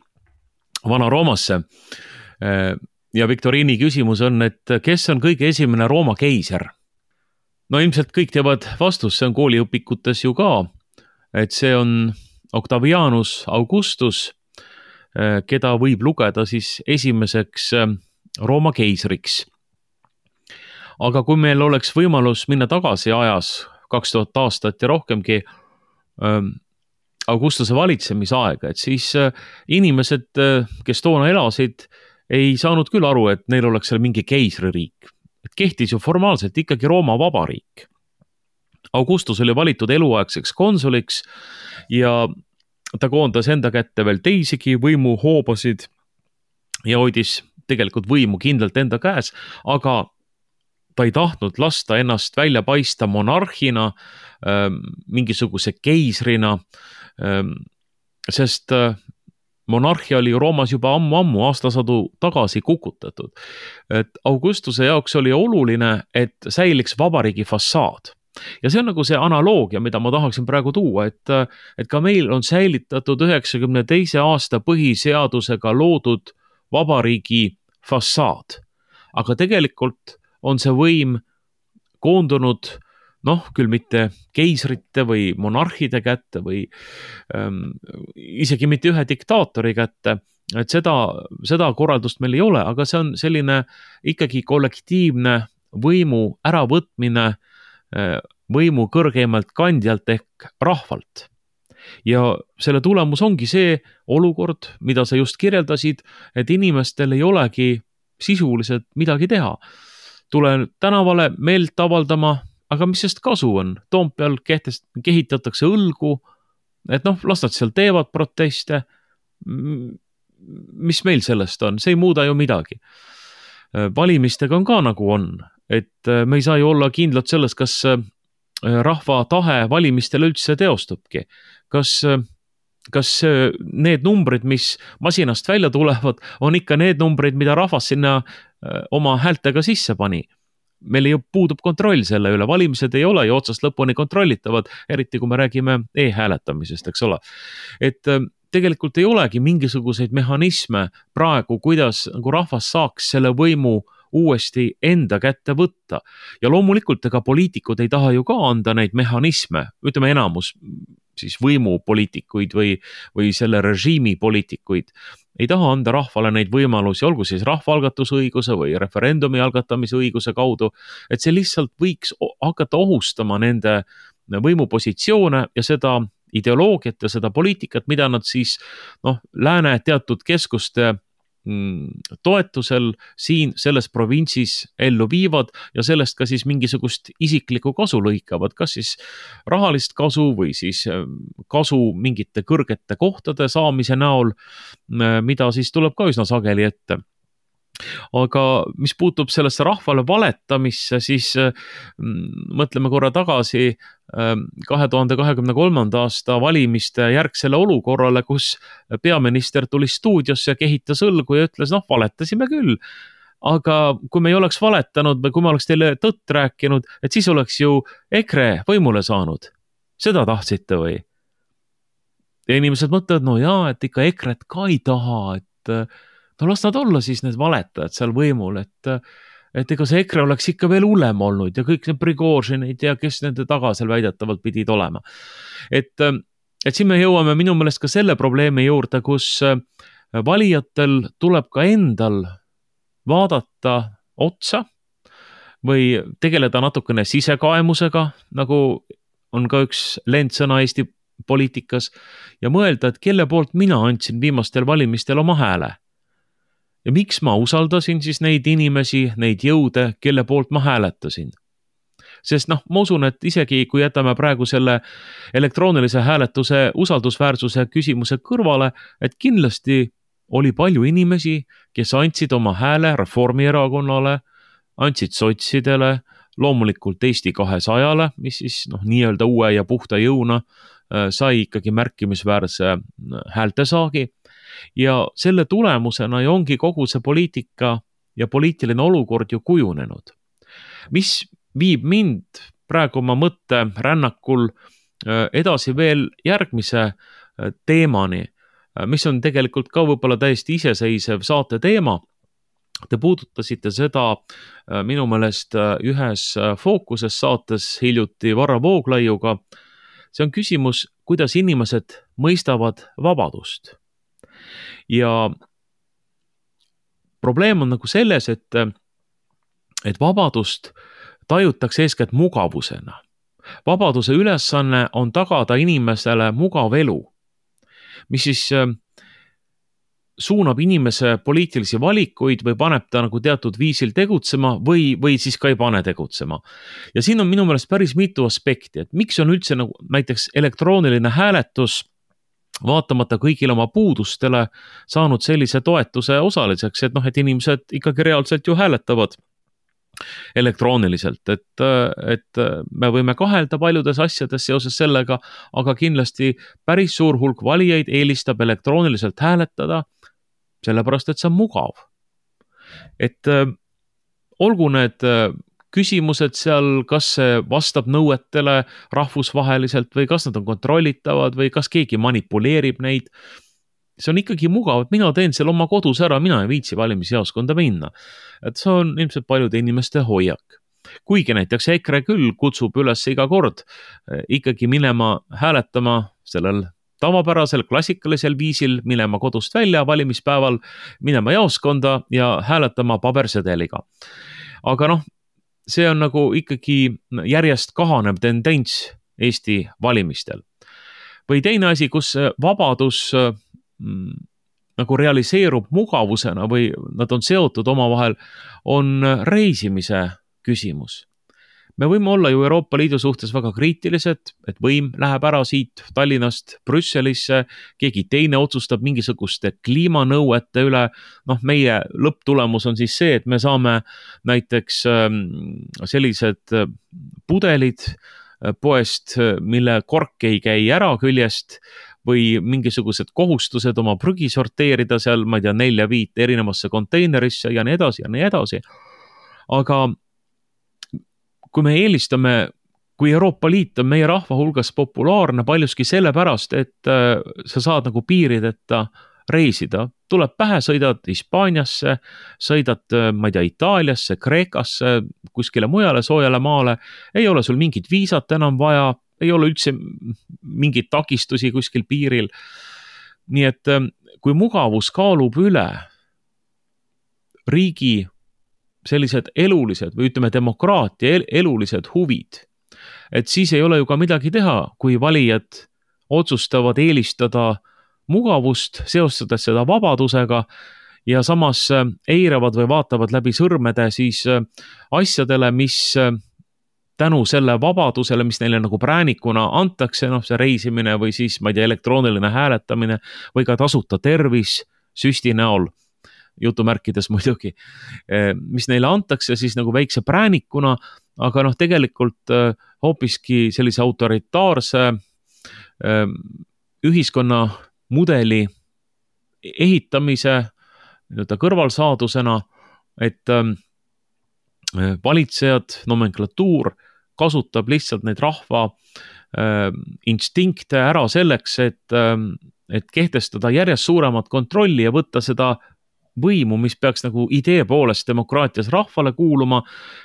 Speaker 2: Vana-Roomasse. ja viktoriini küsimus on, et kes on kõige esimene Rooma keiser no ilmselt kõik teavad vastust, see on kooliõpikutes ju ka, et see on Octavianus Augustus, eh, keda võib lugeda siis esimeseks eh, Rooma keisriks. aga kui meil oleks võimalus minna tagasi ajas kaks tuhat aastat ja rohkemgi eh, Augustuse valitsemisaega, et siis inimesed, kes toona elasid, ei saanud küll aru, et neil oleks seal mingi keisririik et kehtis ju formaalselt ikkagi Rooma Vabariik. Augustus oli valitud eluaegseks konsuliks ja ta koondas enda kätte veel teisigi võimuhoobasid ja hoidis tegelikult võimu kindlalt enda käes, aga ta ei tahtnud lasta ennast välja paista monarhina äh,, mingisuguse keisrina äh,, sest äh, monarhia oli Roomas juba ammu-ammu, aastasadu tagasi kukutatud. et Augustuse jaoks oli oluline, et säiliks vabariigi fassaad ja see on nagu see analoogia, mida ma tahaksin praegu tuua, et, et ka meil on säilitatud üheksakümne teise aasta põhiseadusega loodud vabariigi fassaad. aga tegelikult on see võim koondunud noh, küll mitte keisrite või monarhide kätte või ähm, isegi mitte ühe diktaatori kätte, et seda, seda korraldust meil ei ole, aga see on selline ikkagi kollektiivne võimu äravõtmine äh, võimu kõrgeimalt kandjalt ehk rahvalt ja selle tulemus ongi see olukord, mida sa just kirjeldasid, et inimestel ei olegi sisuliselt midagi teha. tule tänavale meelt avaldama, aga mis sest kasu on, Toompeal kehtest-, kehitatakse õlgu, et noh, las nad seal teevad proteste. mis meil sellest on, see ei muuda ju midagi. Valimistega on ka nagu on, et me ei saa ju olla kindlad selles, kas rahva tahe valimistel üldse teostubki. kas kas need numbrid, mis masinast välja tulevad, on ikka need numbrid, mida rahvas sinna oma häältega sisse pani? meil ju puudub kontroll selle üle, valimised ei ole ju otsast lõpuni kontrollitavad, eriti kui me räägime e-hääletamisest, eks ole. et tegelikult ei olegi mingisuguseid mehhanisme praegu, kuidas nagu rahvas saaks selle võimu uuesti enda kätte võtta. ja loomulikult, ega poliitikud ei taha ju ka anda neid mehhanisme, ütleme enamus siis võimupoliitikuid või, või selle režiimi poliitikuid ei taha anda rahvale neid võimalusi, olgu siis rahvaalgatusõiguse või referendumi algatamise õiguse kaudu, et see lihtsalt võiks hakata ohustama nende võimupositsioone ja seda ideoloogiat ja seda poliitikat, mida nad siis noh, lääne teatud keskuste mm, toetusel siin selles provintsis ellu viivad ja sellest ka siis mingisugust isiklikku kasu lõikavad, kas siis rahalist kasu või siis ähm, kasu mingite kõrgete kohtade saamise näol, äh, mida siis tuleb ka üsna sageli ette aga mis puutub sellesse rahvale valetamisse, siis mm, mõtleme korra tagasi ähm, kahe tuhande kahekümne kolmanda aasta valimiste järgsele olukorrale, kus peaminister tuli stuudiosse, kehitas õlgu ja ütles, noh, valetasime küll aga kui me ei oleks valetanud või kui ma oleks teile tõtt rääkinud, et siis oleks ju EKRE võimule saanud. seda tahtsite või? ja inimesed mõtlevad, no jaa, et ikka EKRE-t ka ei taha, et no las nad olla siis need valetajad seal võimul, et, et ega see EKRE oleks ikka veel hullem olnud ja kõik need Prigožinid ja kes nende taga seal väidetavalt pidid olema. et, et siin me jõuame minu meelest ka selle probleemi juurde, kus valijatel tuleb ka endal vaadata otsa või tegeleda natukene sisekaemusega, nagu on ka üks lendsõna Eesti poliitikas ja mõelda, et kelle poolt mina andsin viimastel valimistel oma hääle ja miks ma usaldasin siis neid inimesi, neid jõude, kelle poolt ma hääletasin? sest noh, ma usun, et isegi kui jätame praegu selle elektroonilise hääletuse usaldusväärsuse küsimuse kõrvale, et kindlasti oli palju inimesi, kes andsid oma hääle Reformierakonnale, andsid sotsidele, loomulikult Eesti kahesajale, mis siis noh, nii-öelda uue ja puhta jõuna äh, sai ikkagi märkimisväärse äh, häältesaagi ja selle tulemusena ju ongi kogu see poliitika ja poliitiline olukord ju kujunenud. mis viib mind praegu oma mõtterännakul äh, edasi veel järgmise äh, teemani, äh, mis on tegelikult ka võib-olla täiesti iseseisev saate teema. Te puudutasite seda minu meelest ühes Fookuses saates hiljuti Varro Vooglaiuga. see on küsimus, kuidas inimesed mõistavad vabadust ja probleem on nagu selles, et, et vabadust tajutakse eeskätt mugavusena. vabaduse ülesanne on tagada inimesele mugav elu, mis siis äh, suunab inimese poliitilisi valikuid või paneb ta nagu teatud viisil tegutsema või, või siis ka ei pane tegutsema. ja siin on minu meelest päris mitu aspekti, et miks on üldse nagu näiteks elektrooniline hääletus vaatamata kõigile oma puudustele saanud sellise toetuse osaliseks, et noh, et inimesed ikkagi reaalselt ju hääletavad elektrooniliselt, et, et me võime kahelda paljudes asjades seoses sellega, aga kindlasti päris suur hulk valijaid eelistab elektrooniliselt hääletada, sellepärast et see on mugav. et olgu need küsimused seal, kas see vastab nõuetele rahvusvaheliselt või kas nad on kontrollitavad või kas keegi manipuleerib neid. see on ikkagi mugav, et mina teen selle oma kodus ära, mina ei viitsi valimisjaoskonda minna. et see on ilmselt paljude inimeste hoiak kuigi näiteks EKRE küll kutsub üles iga kord eh, ikkagi minema hääletama sellel tavapärasel klassikalisel viisil minema kodust välja valimispäeval, minema jaoskonda ja hääletama pabersedeliga. aga noh, see on nagu ikkagi järjest kahanev tendents Eesti valimistel. või teine asi, kus vabadus mm, nagu realiseerub mugavusena või nad on seotud omavahel, on reisimise küsimus me võime olla ju Euroopa Liidu suhtes väga kriitilised, et võim läheb ära siit Tallinnast Brüsselisse, keegi teine otsustab mingisuguste kliimanõuete üle. noh, meie lõpptulemus on siis see, et me saame näiteks ähm, sellised äh, pudelid poest, mille kork ei käi ära küljest või mingisugused kohustused oma prügi sorteerida seal, ma ei tea, nelja-viit erinevasse konteinerisse ja nii edasi ja nii edasi. aga kui me eelistame, kui Euroopa Liit on meie rahva hulgas populaarne paljuski sellepärast, et äh, sa saad nagu piirideta reisida, tuleb pähe, sõidad Hispaaniasse, sõidad, äh, ma ei tea, Itaaliasse, Kreekasse, kuskile mujale soojale maale, ei ole sul mingit viisat enam vaja, ei ole üldse mingeid takistusi kuskil piiril. nii et ähm, kui mugavus kaalub üle riigi sellised elulised või ütleme, demokraatia elulised huvid, et siis ei ole ju ka midagi teha, kui valijad otsustavad eelistada mugavust, seostades seda vabadusega ja samas ähm, eiravad või vaatavad läbi sõrmede siis äh, asjadele, mis äh, tänu selle vabadusele, mis neile nagu präänikuna antakse, noh, see reisimine või siis, ma ei tea, elektrooniline hääletamine või ka tasuta tervis süsti näol, jutumärkides [LAUGHS] muidugi, eh, mis neile antakse siis nagu väikse präänikuna, aga noh, tegelikult eh, hoopiski sellise autoritaarse eh, ühiskonnamudeli ehitamise nii-öelda kõrvalsaadusena, et valitsejad, nomenklatuur kasutab lihtsalt neid rahva äh, instinkte ära selleks, et äh,, et kehtestada järjest suuremat kontrolli ja võtta seda võimu, mis peaks nagu idee poolest demokraatias rahvale kuuluma,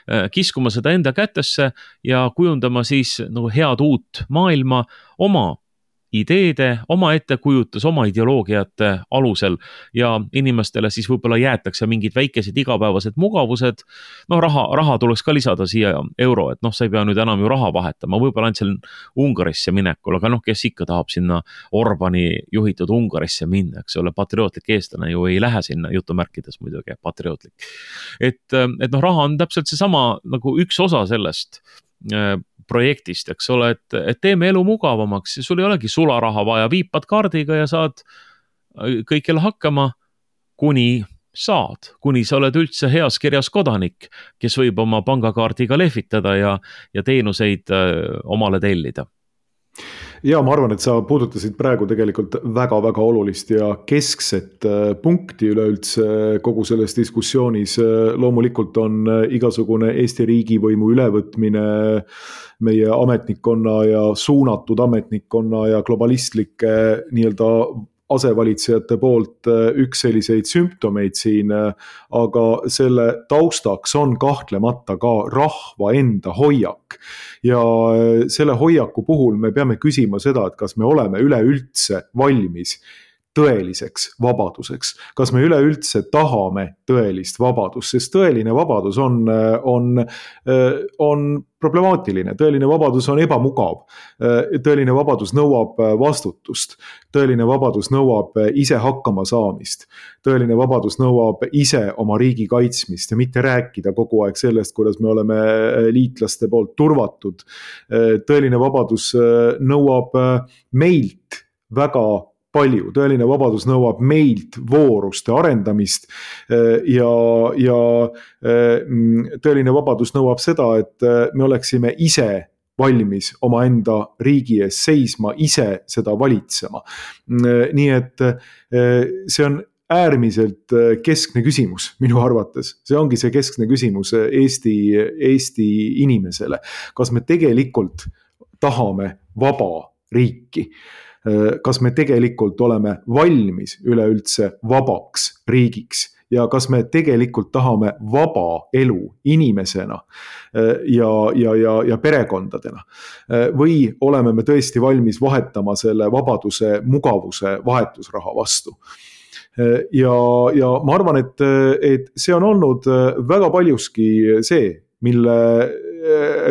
Speaker 2: äh, kiskuma seda enda kätesse ja kujundama siis nagu head uut maailma oma ideede, oma ettekujutus, oma ideoloogiate alusel ja inimestele siis võib-olla jäetakse mingid väikesed igapäevased mugavused. no raha, raha tuleks ka lisada siia euro, et noh, sa ei pea nüüd enam ju raha vahetama, võib-olla ainult seal Ungarisse minekul, aga noh, kes ikka tahab sinna Orbani juhitud Ungarisse minna, eks ole, patriootlik eestlane ju ei lähe sinna jutumärkides muidugi, patriootlik. et, et noh, raha on täpselt seesama nagu üks osa sellest projektist, eks ole, et, et teeme elu mugavamaks ja sul ei olegi sularaha vaja, viipad kaardiga ja saad äh, kõikjal hakkama, kuni saad, kuni sa oled üldse heas kirjas kodanik, kes võib oma pangakaardiga lehvitada ja, ja teenuseid äh, omale tellida
Speaker 1: ja ma arvan, et sa puudutasid praegu tegelikult väga-väga olulist ja keskset äh, punkti üleüldse kogu selles diskussioonis. loomulikult on äh, igasugune Eesti riigivõimu ülevõtmine meie ametnikkonna ja suunatud ametnikkonna ja globalistlikke nii-öelda asevalitsejate poolt äh, üks selliseid sümptomeid siin, äh, aga selle taustaks on kahtlemata ka rahva enda hoiak. ja äh, selle hoiaku puhul me peame küsima seda, et kas me oleme üleüldse valmis tõeliseks vabaduseks. kas me üleüldse tahame tõelist vabadust, sest tõeline vabadus on, on, on problemaatiline, tõeline vabadus on ebamugav. tõeline vabadus nõuab vastutust, tõeline vabadus nõuab ise hakkama saamist. tõeline vabadus nõuab ise oma riigi kaitsmist ja mitte rääkida kogu aeg sellest, kuidas me oleme liitlaste poolt turvatud. tõeline vabadus nõuab meilt väga palju, tõeline vabadus nõuab meilt vooruste arendamist. Eh, ja, ja eh, tõeline vabadus nõuab seda, et eh, me oleksime ise valmis omaenda riigi ees seisma, ise seda valitsema. nii et see on äärmiselt keskne küsimus minu arvates, see ongi see keskne küsimus Eesti, Eesti inimesele. kas me tegelikult tahame vaba riiki? Äh, kas me tegelikult oleme valmis üleüldse vabaks riigiks ja kas me tegelikult tahame vaba elu inimesena äh, ja, ja, ja, ja perekondadena. Äh, või oleme me tõesti valmis vahetama selle vabaduse, mugavuse vahetusraha vastu ja, ja ma arvan, et, et see on olnud väga paljuski see, mille,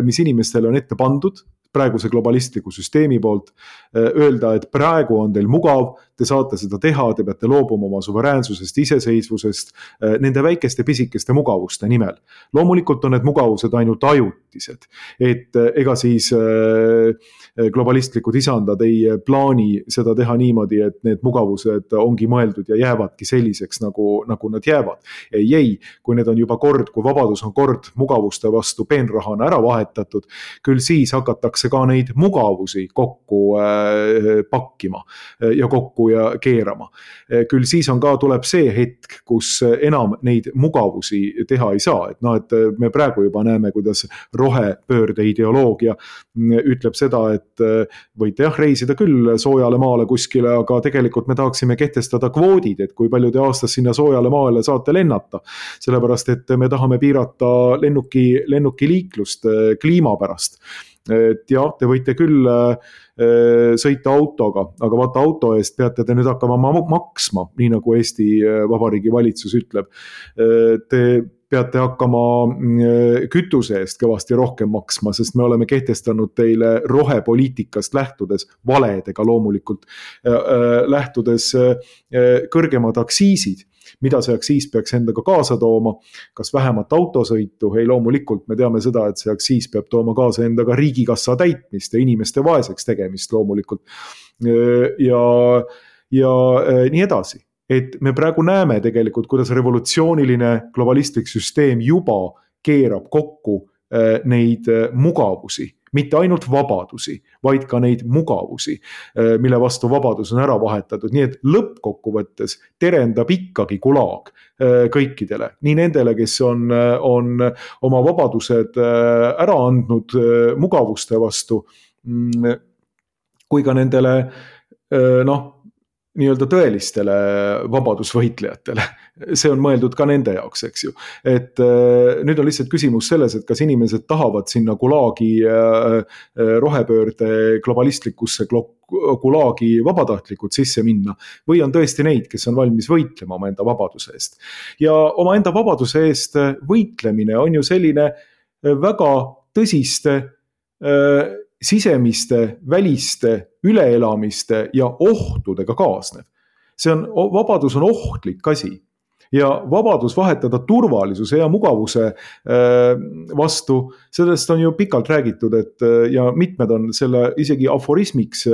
Speaker 1: mis inimestele on ette pandud praeguse globalistliku süsteemi poolt. Öelda, et praegu on teil mugav, te saate seda teha, te peate loobuma oma suveräänsusest, iseseisvusest nende väikeste pisikeste mugavuste nimel. loomulikult on need mugavused ainult ajutised, et ega siis globalistlikud isandad ei plaani seda teha niimoodi, et need mugavused ongi mõeldud ja jäävadki selliseks, nagu, nagu nad jäävad. ei, ei, kui need on juba kord, kui vabadus on kord mugavuste vastu peenrahana ära vahetatud, küll siis hakatakse ka neid mugavusi kokku pakkima ja kokku ja keerama. küll siis on ka, tuleb see hetk, kus enam neid mugavusi teha ei saa, et noh, et me praegu juba näeme, kuidas rohepöörde ideoloogia ütleb seda, et võite jah reisida küll soojale maale kuskile, aga tegelikult me tahaksime kehtestada kvoodid, et kui palju te aastas sinna soojale maale saate lennata. sellepärast, et me tahame piirata lennuki, lennukiliiklust kliima pärast et jah, te võite küll äh, sõita autoga, aga vaata auto eest peate te nüüd hakkama maksma, nii nagu Eesti äh, Vabariigi valitsus ütleb. Te peate hakkama kütuse eest kõvasti rohkem maksma, sest me oleme kehtestanud teile rohepoliitikast lähtudes, valedega loomulikult, lähtudes kõrgemad aktsiisid mida see aktsiis peaks endaga kaasa tooma. kas vähemat autosõitu, ei loomulikult me teame seda, et see aktsiis peab tooma kaasa endaga riigikassa täitmist ja inimeste vaeseks tegemist loomulikult. ja, ja nii edasi, et me praegu näeme tegelikult, kuidas revolutsiooniline globalistlik süsteem juba keerab kokku neid mugavusi mitte ainult vabadusi, vaid ka neid mugavusi, äh, mille vastu vabadus on ära vahetatud, nii et lõppkokkuvõttes terendab ikkagi äh, kõikidele, nii nendele, kes on, äh, on oma vabadused ära andnud mugavuste vastu. Mm, kui ka nendele noh nii-öelda tõelistele vabadusvõitlejatele. see on mõeldud ka nende jaoks, eks ju. et äh, nüüd on lihtsalt küsimus selles, et kas inimesed tahavad sinna Gulagi äh, äh, rohepöörde globalistlikusse Gulagi vabatahtlikult sisse minna. või on tõesti neid, kes on valmis võitlema omaenda vabaduse eest. ja omaenda vabaduse eest võitlemine on ju selline väga tõsiste sisemiste, väliste üleelamiste ja ohtudega kaasnev. see on, vabadus on ohtlik asi ja vabadus vahetada turvalisuse ja mugavuse vastu, sellest on ju pikalt räägitud, et ja mitmed on selle isegi aforismiks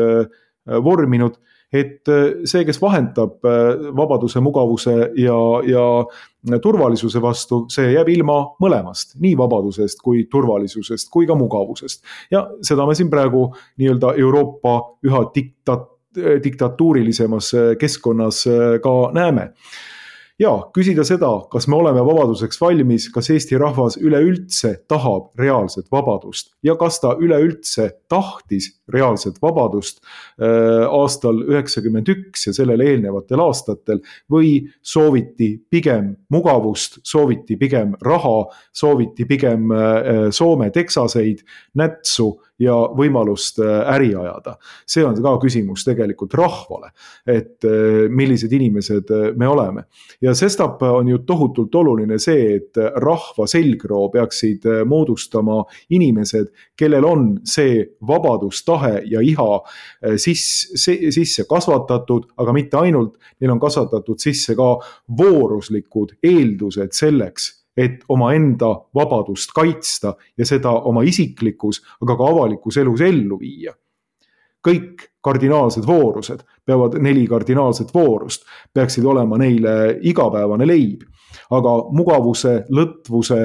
Speaker 1: vorminud et äh, see, kes vahendab äh, vabaduse, mugavuse ja, ja turvalisuse vastu, see jääb ilma mõlemast, nii vabadusest kui turvalisusest kui ka mugavusest. ja seda me siin praegu nii-öelda Euroopa üha dikta-, diktatuurilisemas keskkonnas äh, ka näeme ja küsida seda, kas me oleme vabaduseks valmis, kas Eesti rahvas üleüldse tahab reaalset vabadust ja kas ta üleüldse tahtis reaalset vabadust äh, aastal üheksakümmend üks ja sellele eelnevatel aastatel või sooviti pigem mugavust, sooviti pigem raha, sooviti pigem äh, Soome teksaseid, nätsu ja võimalust äh, äri ajada. see on ka küsimus tegelikult rahvale, et äh, millised inimesed äh, me oleme. ja sestap on ju tohutult oluline see, et rahva selgroo peaksid moodustama inimesed, kellel on see vabadustahe ja iha sisse, sisse kasvatatud, aga mitte ainult, neil on kasvatatud sisse ka vooruslikud eeldused selleks et omaenda vabadust kaitsta ja seda oma isiklikus, aga ka avalikus elus ellu viia. kõik kardinaalsed voorused, peavad neli kardinaalset voorust, peaksid olema neile igapäevane leib. aga mugavuse, lõtvuse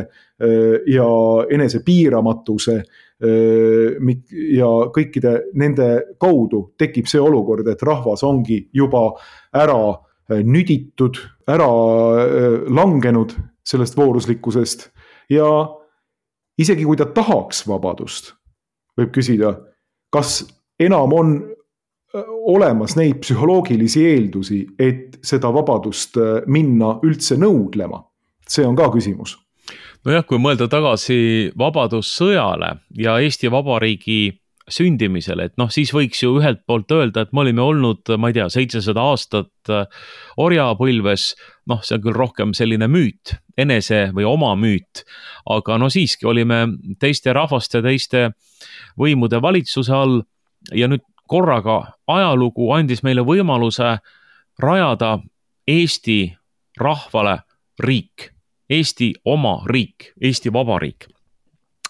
Speaker 1: ja enesepiiramatuse ja kõikide nende kaudu tekib see olukord, et rahvas ongi juba ära nüditud, ära langenud sellest vooruslikkusest ja isegi kui ta tahaks vabadust, võib küsida, kas enam on äh, olemas neid psühholoogilisi eeldusi, et seda vabadust äh, minna üldse nõudlema, see on ka küsimus.
Speaker 2: Nojah, kui mõelda tagasi Vabadussõjale ja Eesti Vabariigi sündimisele, et noh, siis võiks ju ühelt poolt öelda, et me olime olnud, ma ei tea, seitsesada aastat äh, orjapõlves. noh, see on küll rohkem selline müüt, enese või oma müüt, aga no siiski olime teiste rahvaste, teiste võimude valitsuse all ja nüüd korraga ajalugu andis meile võimaluse rajada Eesti rahvale riik, Eesti oma riik, Eesti Vabariik.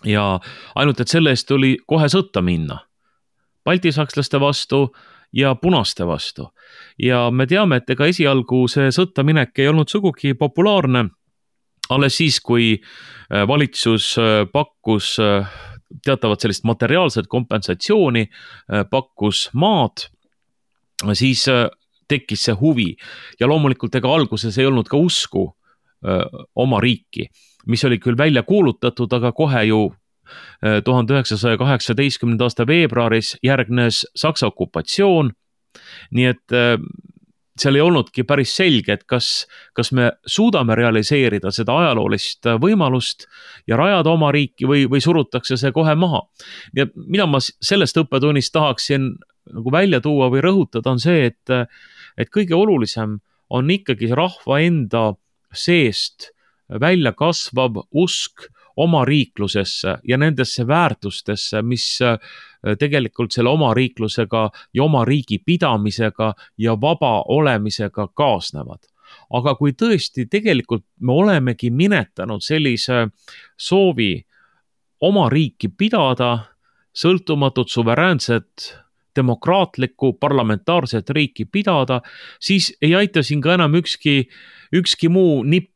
Speaker 2: Ja ainult, et selle eest tuli kohe sõtta minna. baltisakslaste vastu ja punaste vastu. ja me teame, et ega esialgu see sõtta minek ei olnud sugugi populaarne. alles siis, kui äh, valitsus äh, pakkus äh, teatavat sellist materiaalset kompensatsiooni, pakkus maad, siis tekkis see huvi ja loomulikult ega alguses ei olnud ka usku öö, oma riiki, mis oli küll välja kuulutatud, aga kohe ju tuhande üheksasaja kaheksateistkümnenda aasta veebruaris järgnes Saksa okupatsioon. nii et seal ei olnudki päris selge, et kas, kas me suudame realiseerida seda ajaloolist võimalust ja rajada oma riiki või, või surutakse see kohe maha. nii et mida ma sellest õppetunnist tahaksin nagu välja tuua või rõhutada, on see, et et kõige olulisem on ikkagi rahva enda seest välja kasvav usk omariiklusesse ja nendesse väärtustesse, mis äh, tegelikult selle omariiklusega ja oma riigi pidamisega ja vaba olemisega kaasnevad. aga kui tõesti tegelikult me olemegi minetanud sellise soovi oma riiki pidada, sõltumatut, suveräänset demokraatlikku parlamentaarset riiki pidada, siis ei aita siin ka enam ükski, ükski muu nipp,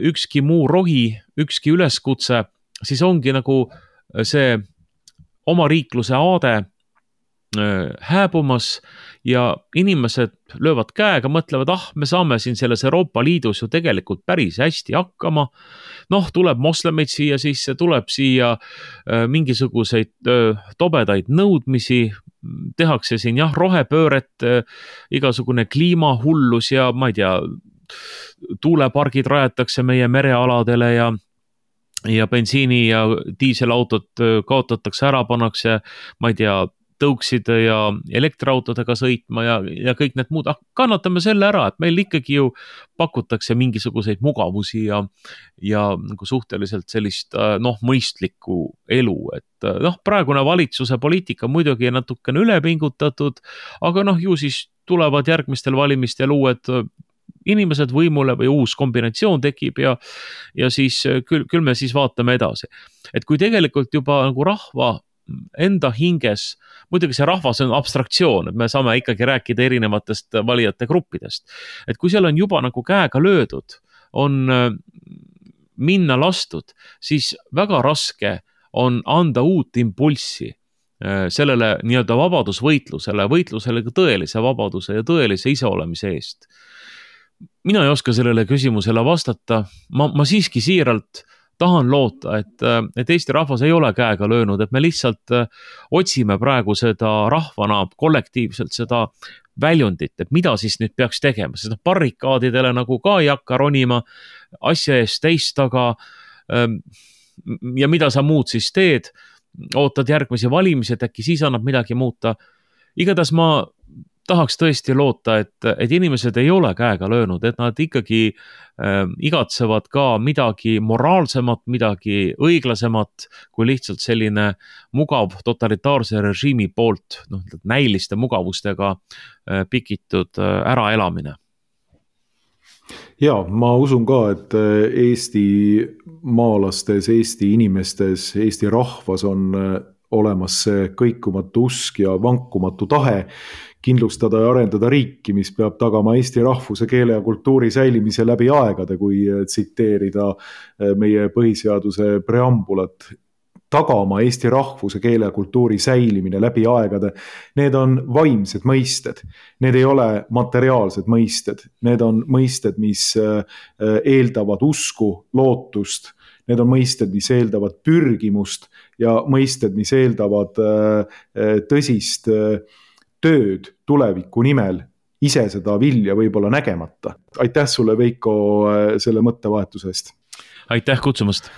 Speaker 2: ükski muu rohi, ükski üleskutse, siis ongi nagu see omariikluse aade äh, hääbumas ja inimesed löövad käega, mõtlevad, ah, me saame siin selles Euroopa Liidus ju tegelikult päris hästi hakkama. noh, tuleb moslemeid siia sisse, tuleb siia äh, mingisuguseid äh, tobedaid nõudmisi, tehakse siin jah, rohepööret, igasugune kliimahullus ja ma ei tea, tuulepargid rajatakse meie merealadele ja ja bensiini ja diiselautod kaotatakse ära, pannakse, ma ei tea, tõukside ja elektriautodega sõitma ja, ja kõik need muud, ah kannatame selle ära, et meil ikkagi ju pakutakse mingisuguseid mugavusi ja, ja nagu suhteliselt sellist noh, mõistlikku elu, et noh, praegune valitsuse poliitika muidugi natukene ülepingutatud, aga noh, ju siis tulevad järgmistel valimistel uued inimesed võimule või uus kombinatsioon tekib ja, ja siis küll, küll me siis vaatame edasi. et kui tegelikult juba nagu rahva enda hinges, muidugi see rahvas on abstraktsioon, et me saame ikkagi rääkida erinevatest valijate gruppidest. et kui seal on juba nagu käega löödud, on äh, minna lastud, siis väga raske on anda uut impulssi äh, sellele nii-öelda vabadusvõitlusele, võitlusele ka tõelise vabaduse ja tõelise iseolemise eest. Mina ei oska sellele küsimusele vastata, ma, ma siiski siiralt tahan loota, et, et Eesti rahvas ei ole käega löönud, et me lihtsalt äh, otsime praegu seda rahvana kollektiivselt seda väljundit, et mida siis nüüd peaks tegema, sest noh, barrikaadidele nagu ka ei hakka ronima, asja eest teist taga. Ähm, ja mida sa muud siis teed, ootad järgmisi valimisi, et äkki siis annab midagi muuta. igatahes ma tahaks tõesti loota, et, et inimesed ei ole käega löönud, et nad ikkagi äh, igatsevad ka midagi moraalsemat, midagi õiglasemat kui lihtsalt selline mugav totalitaarse režiimi poolt noh, näiliste mugavustega äh, pikitud äh, äraelamine.
Speaker 1: Ja ma usun ka, et äh, Eesti maalastes, Eesti inimestes, Eesti rahvas on äh, olemas see kõikumatu usk ja vankumatu tahe kindlustada ja arendada riiki, mis peab tagama eesti rahvuse, keele ja kultuuri säilimise läbi aegade, kui eh, tsiteerida eh, meie põhiseaduse preambulat tagama eesti rahvuse, keele ja kultuuri säilimine läbi aegade. Need on vaimsed mõisted, need ei ole materiaalsed mõisted, need on mõisted, mis eh, eeldavad usku, lootust. Need on mõisted, mis eeldavad pürgimust ja mõisted, mis eeldavad tõsist tööd tuleviku nimel, ise seda vilja võib-olla nägemata. aitäh sulle, Veiko, selle mõttevahetuse eest.
Speaker 2: aitäh kutsumast.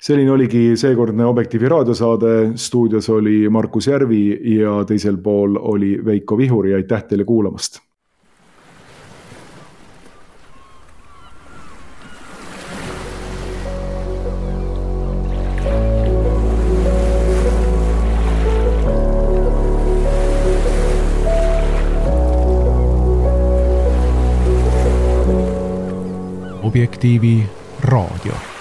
Speaker 1: selline oligi seekordne Objektiivi raadiosaade, stuudios oli Markus Järvi ja teisel pool oli Veiko Vihuri, aitäh teile kuulamast Objektiivi raadio.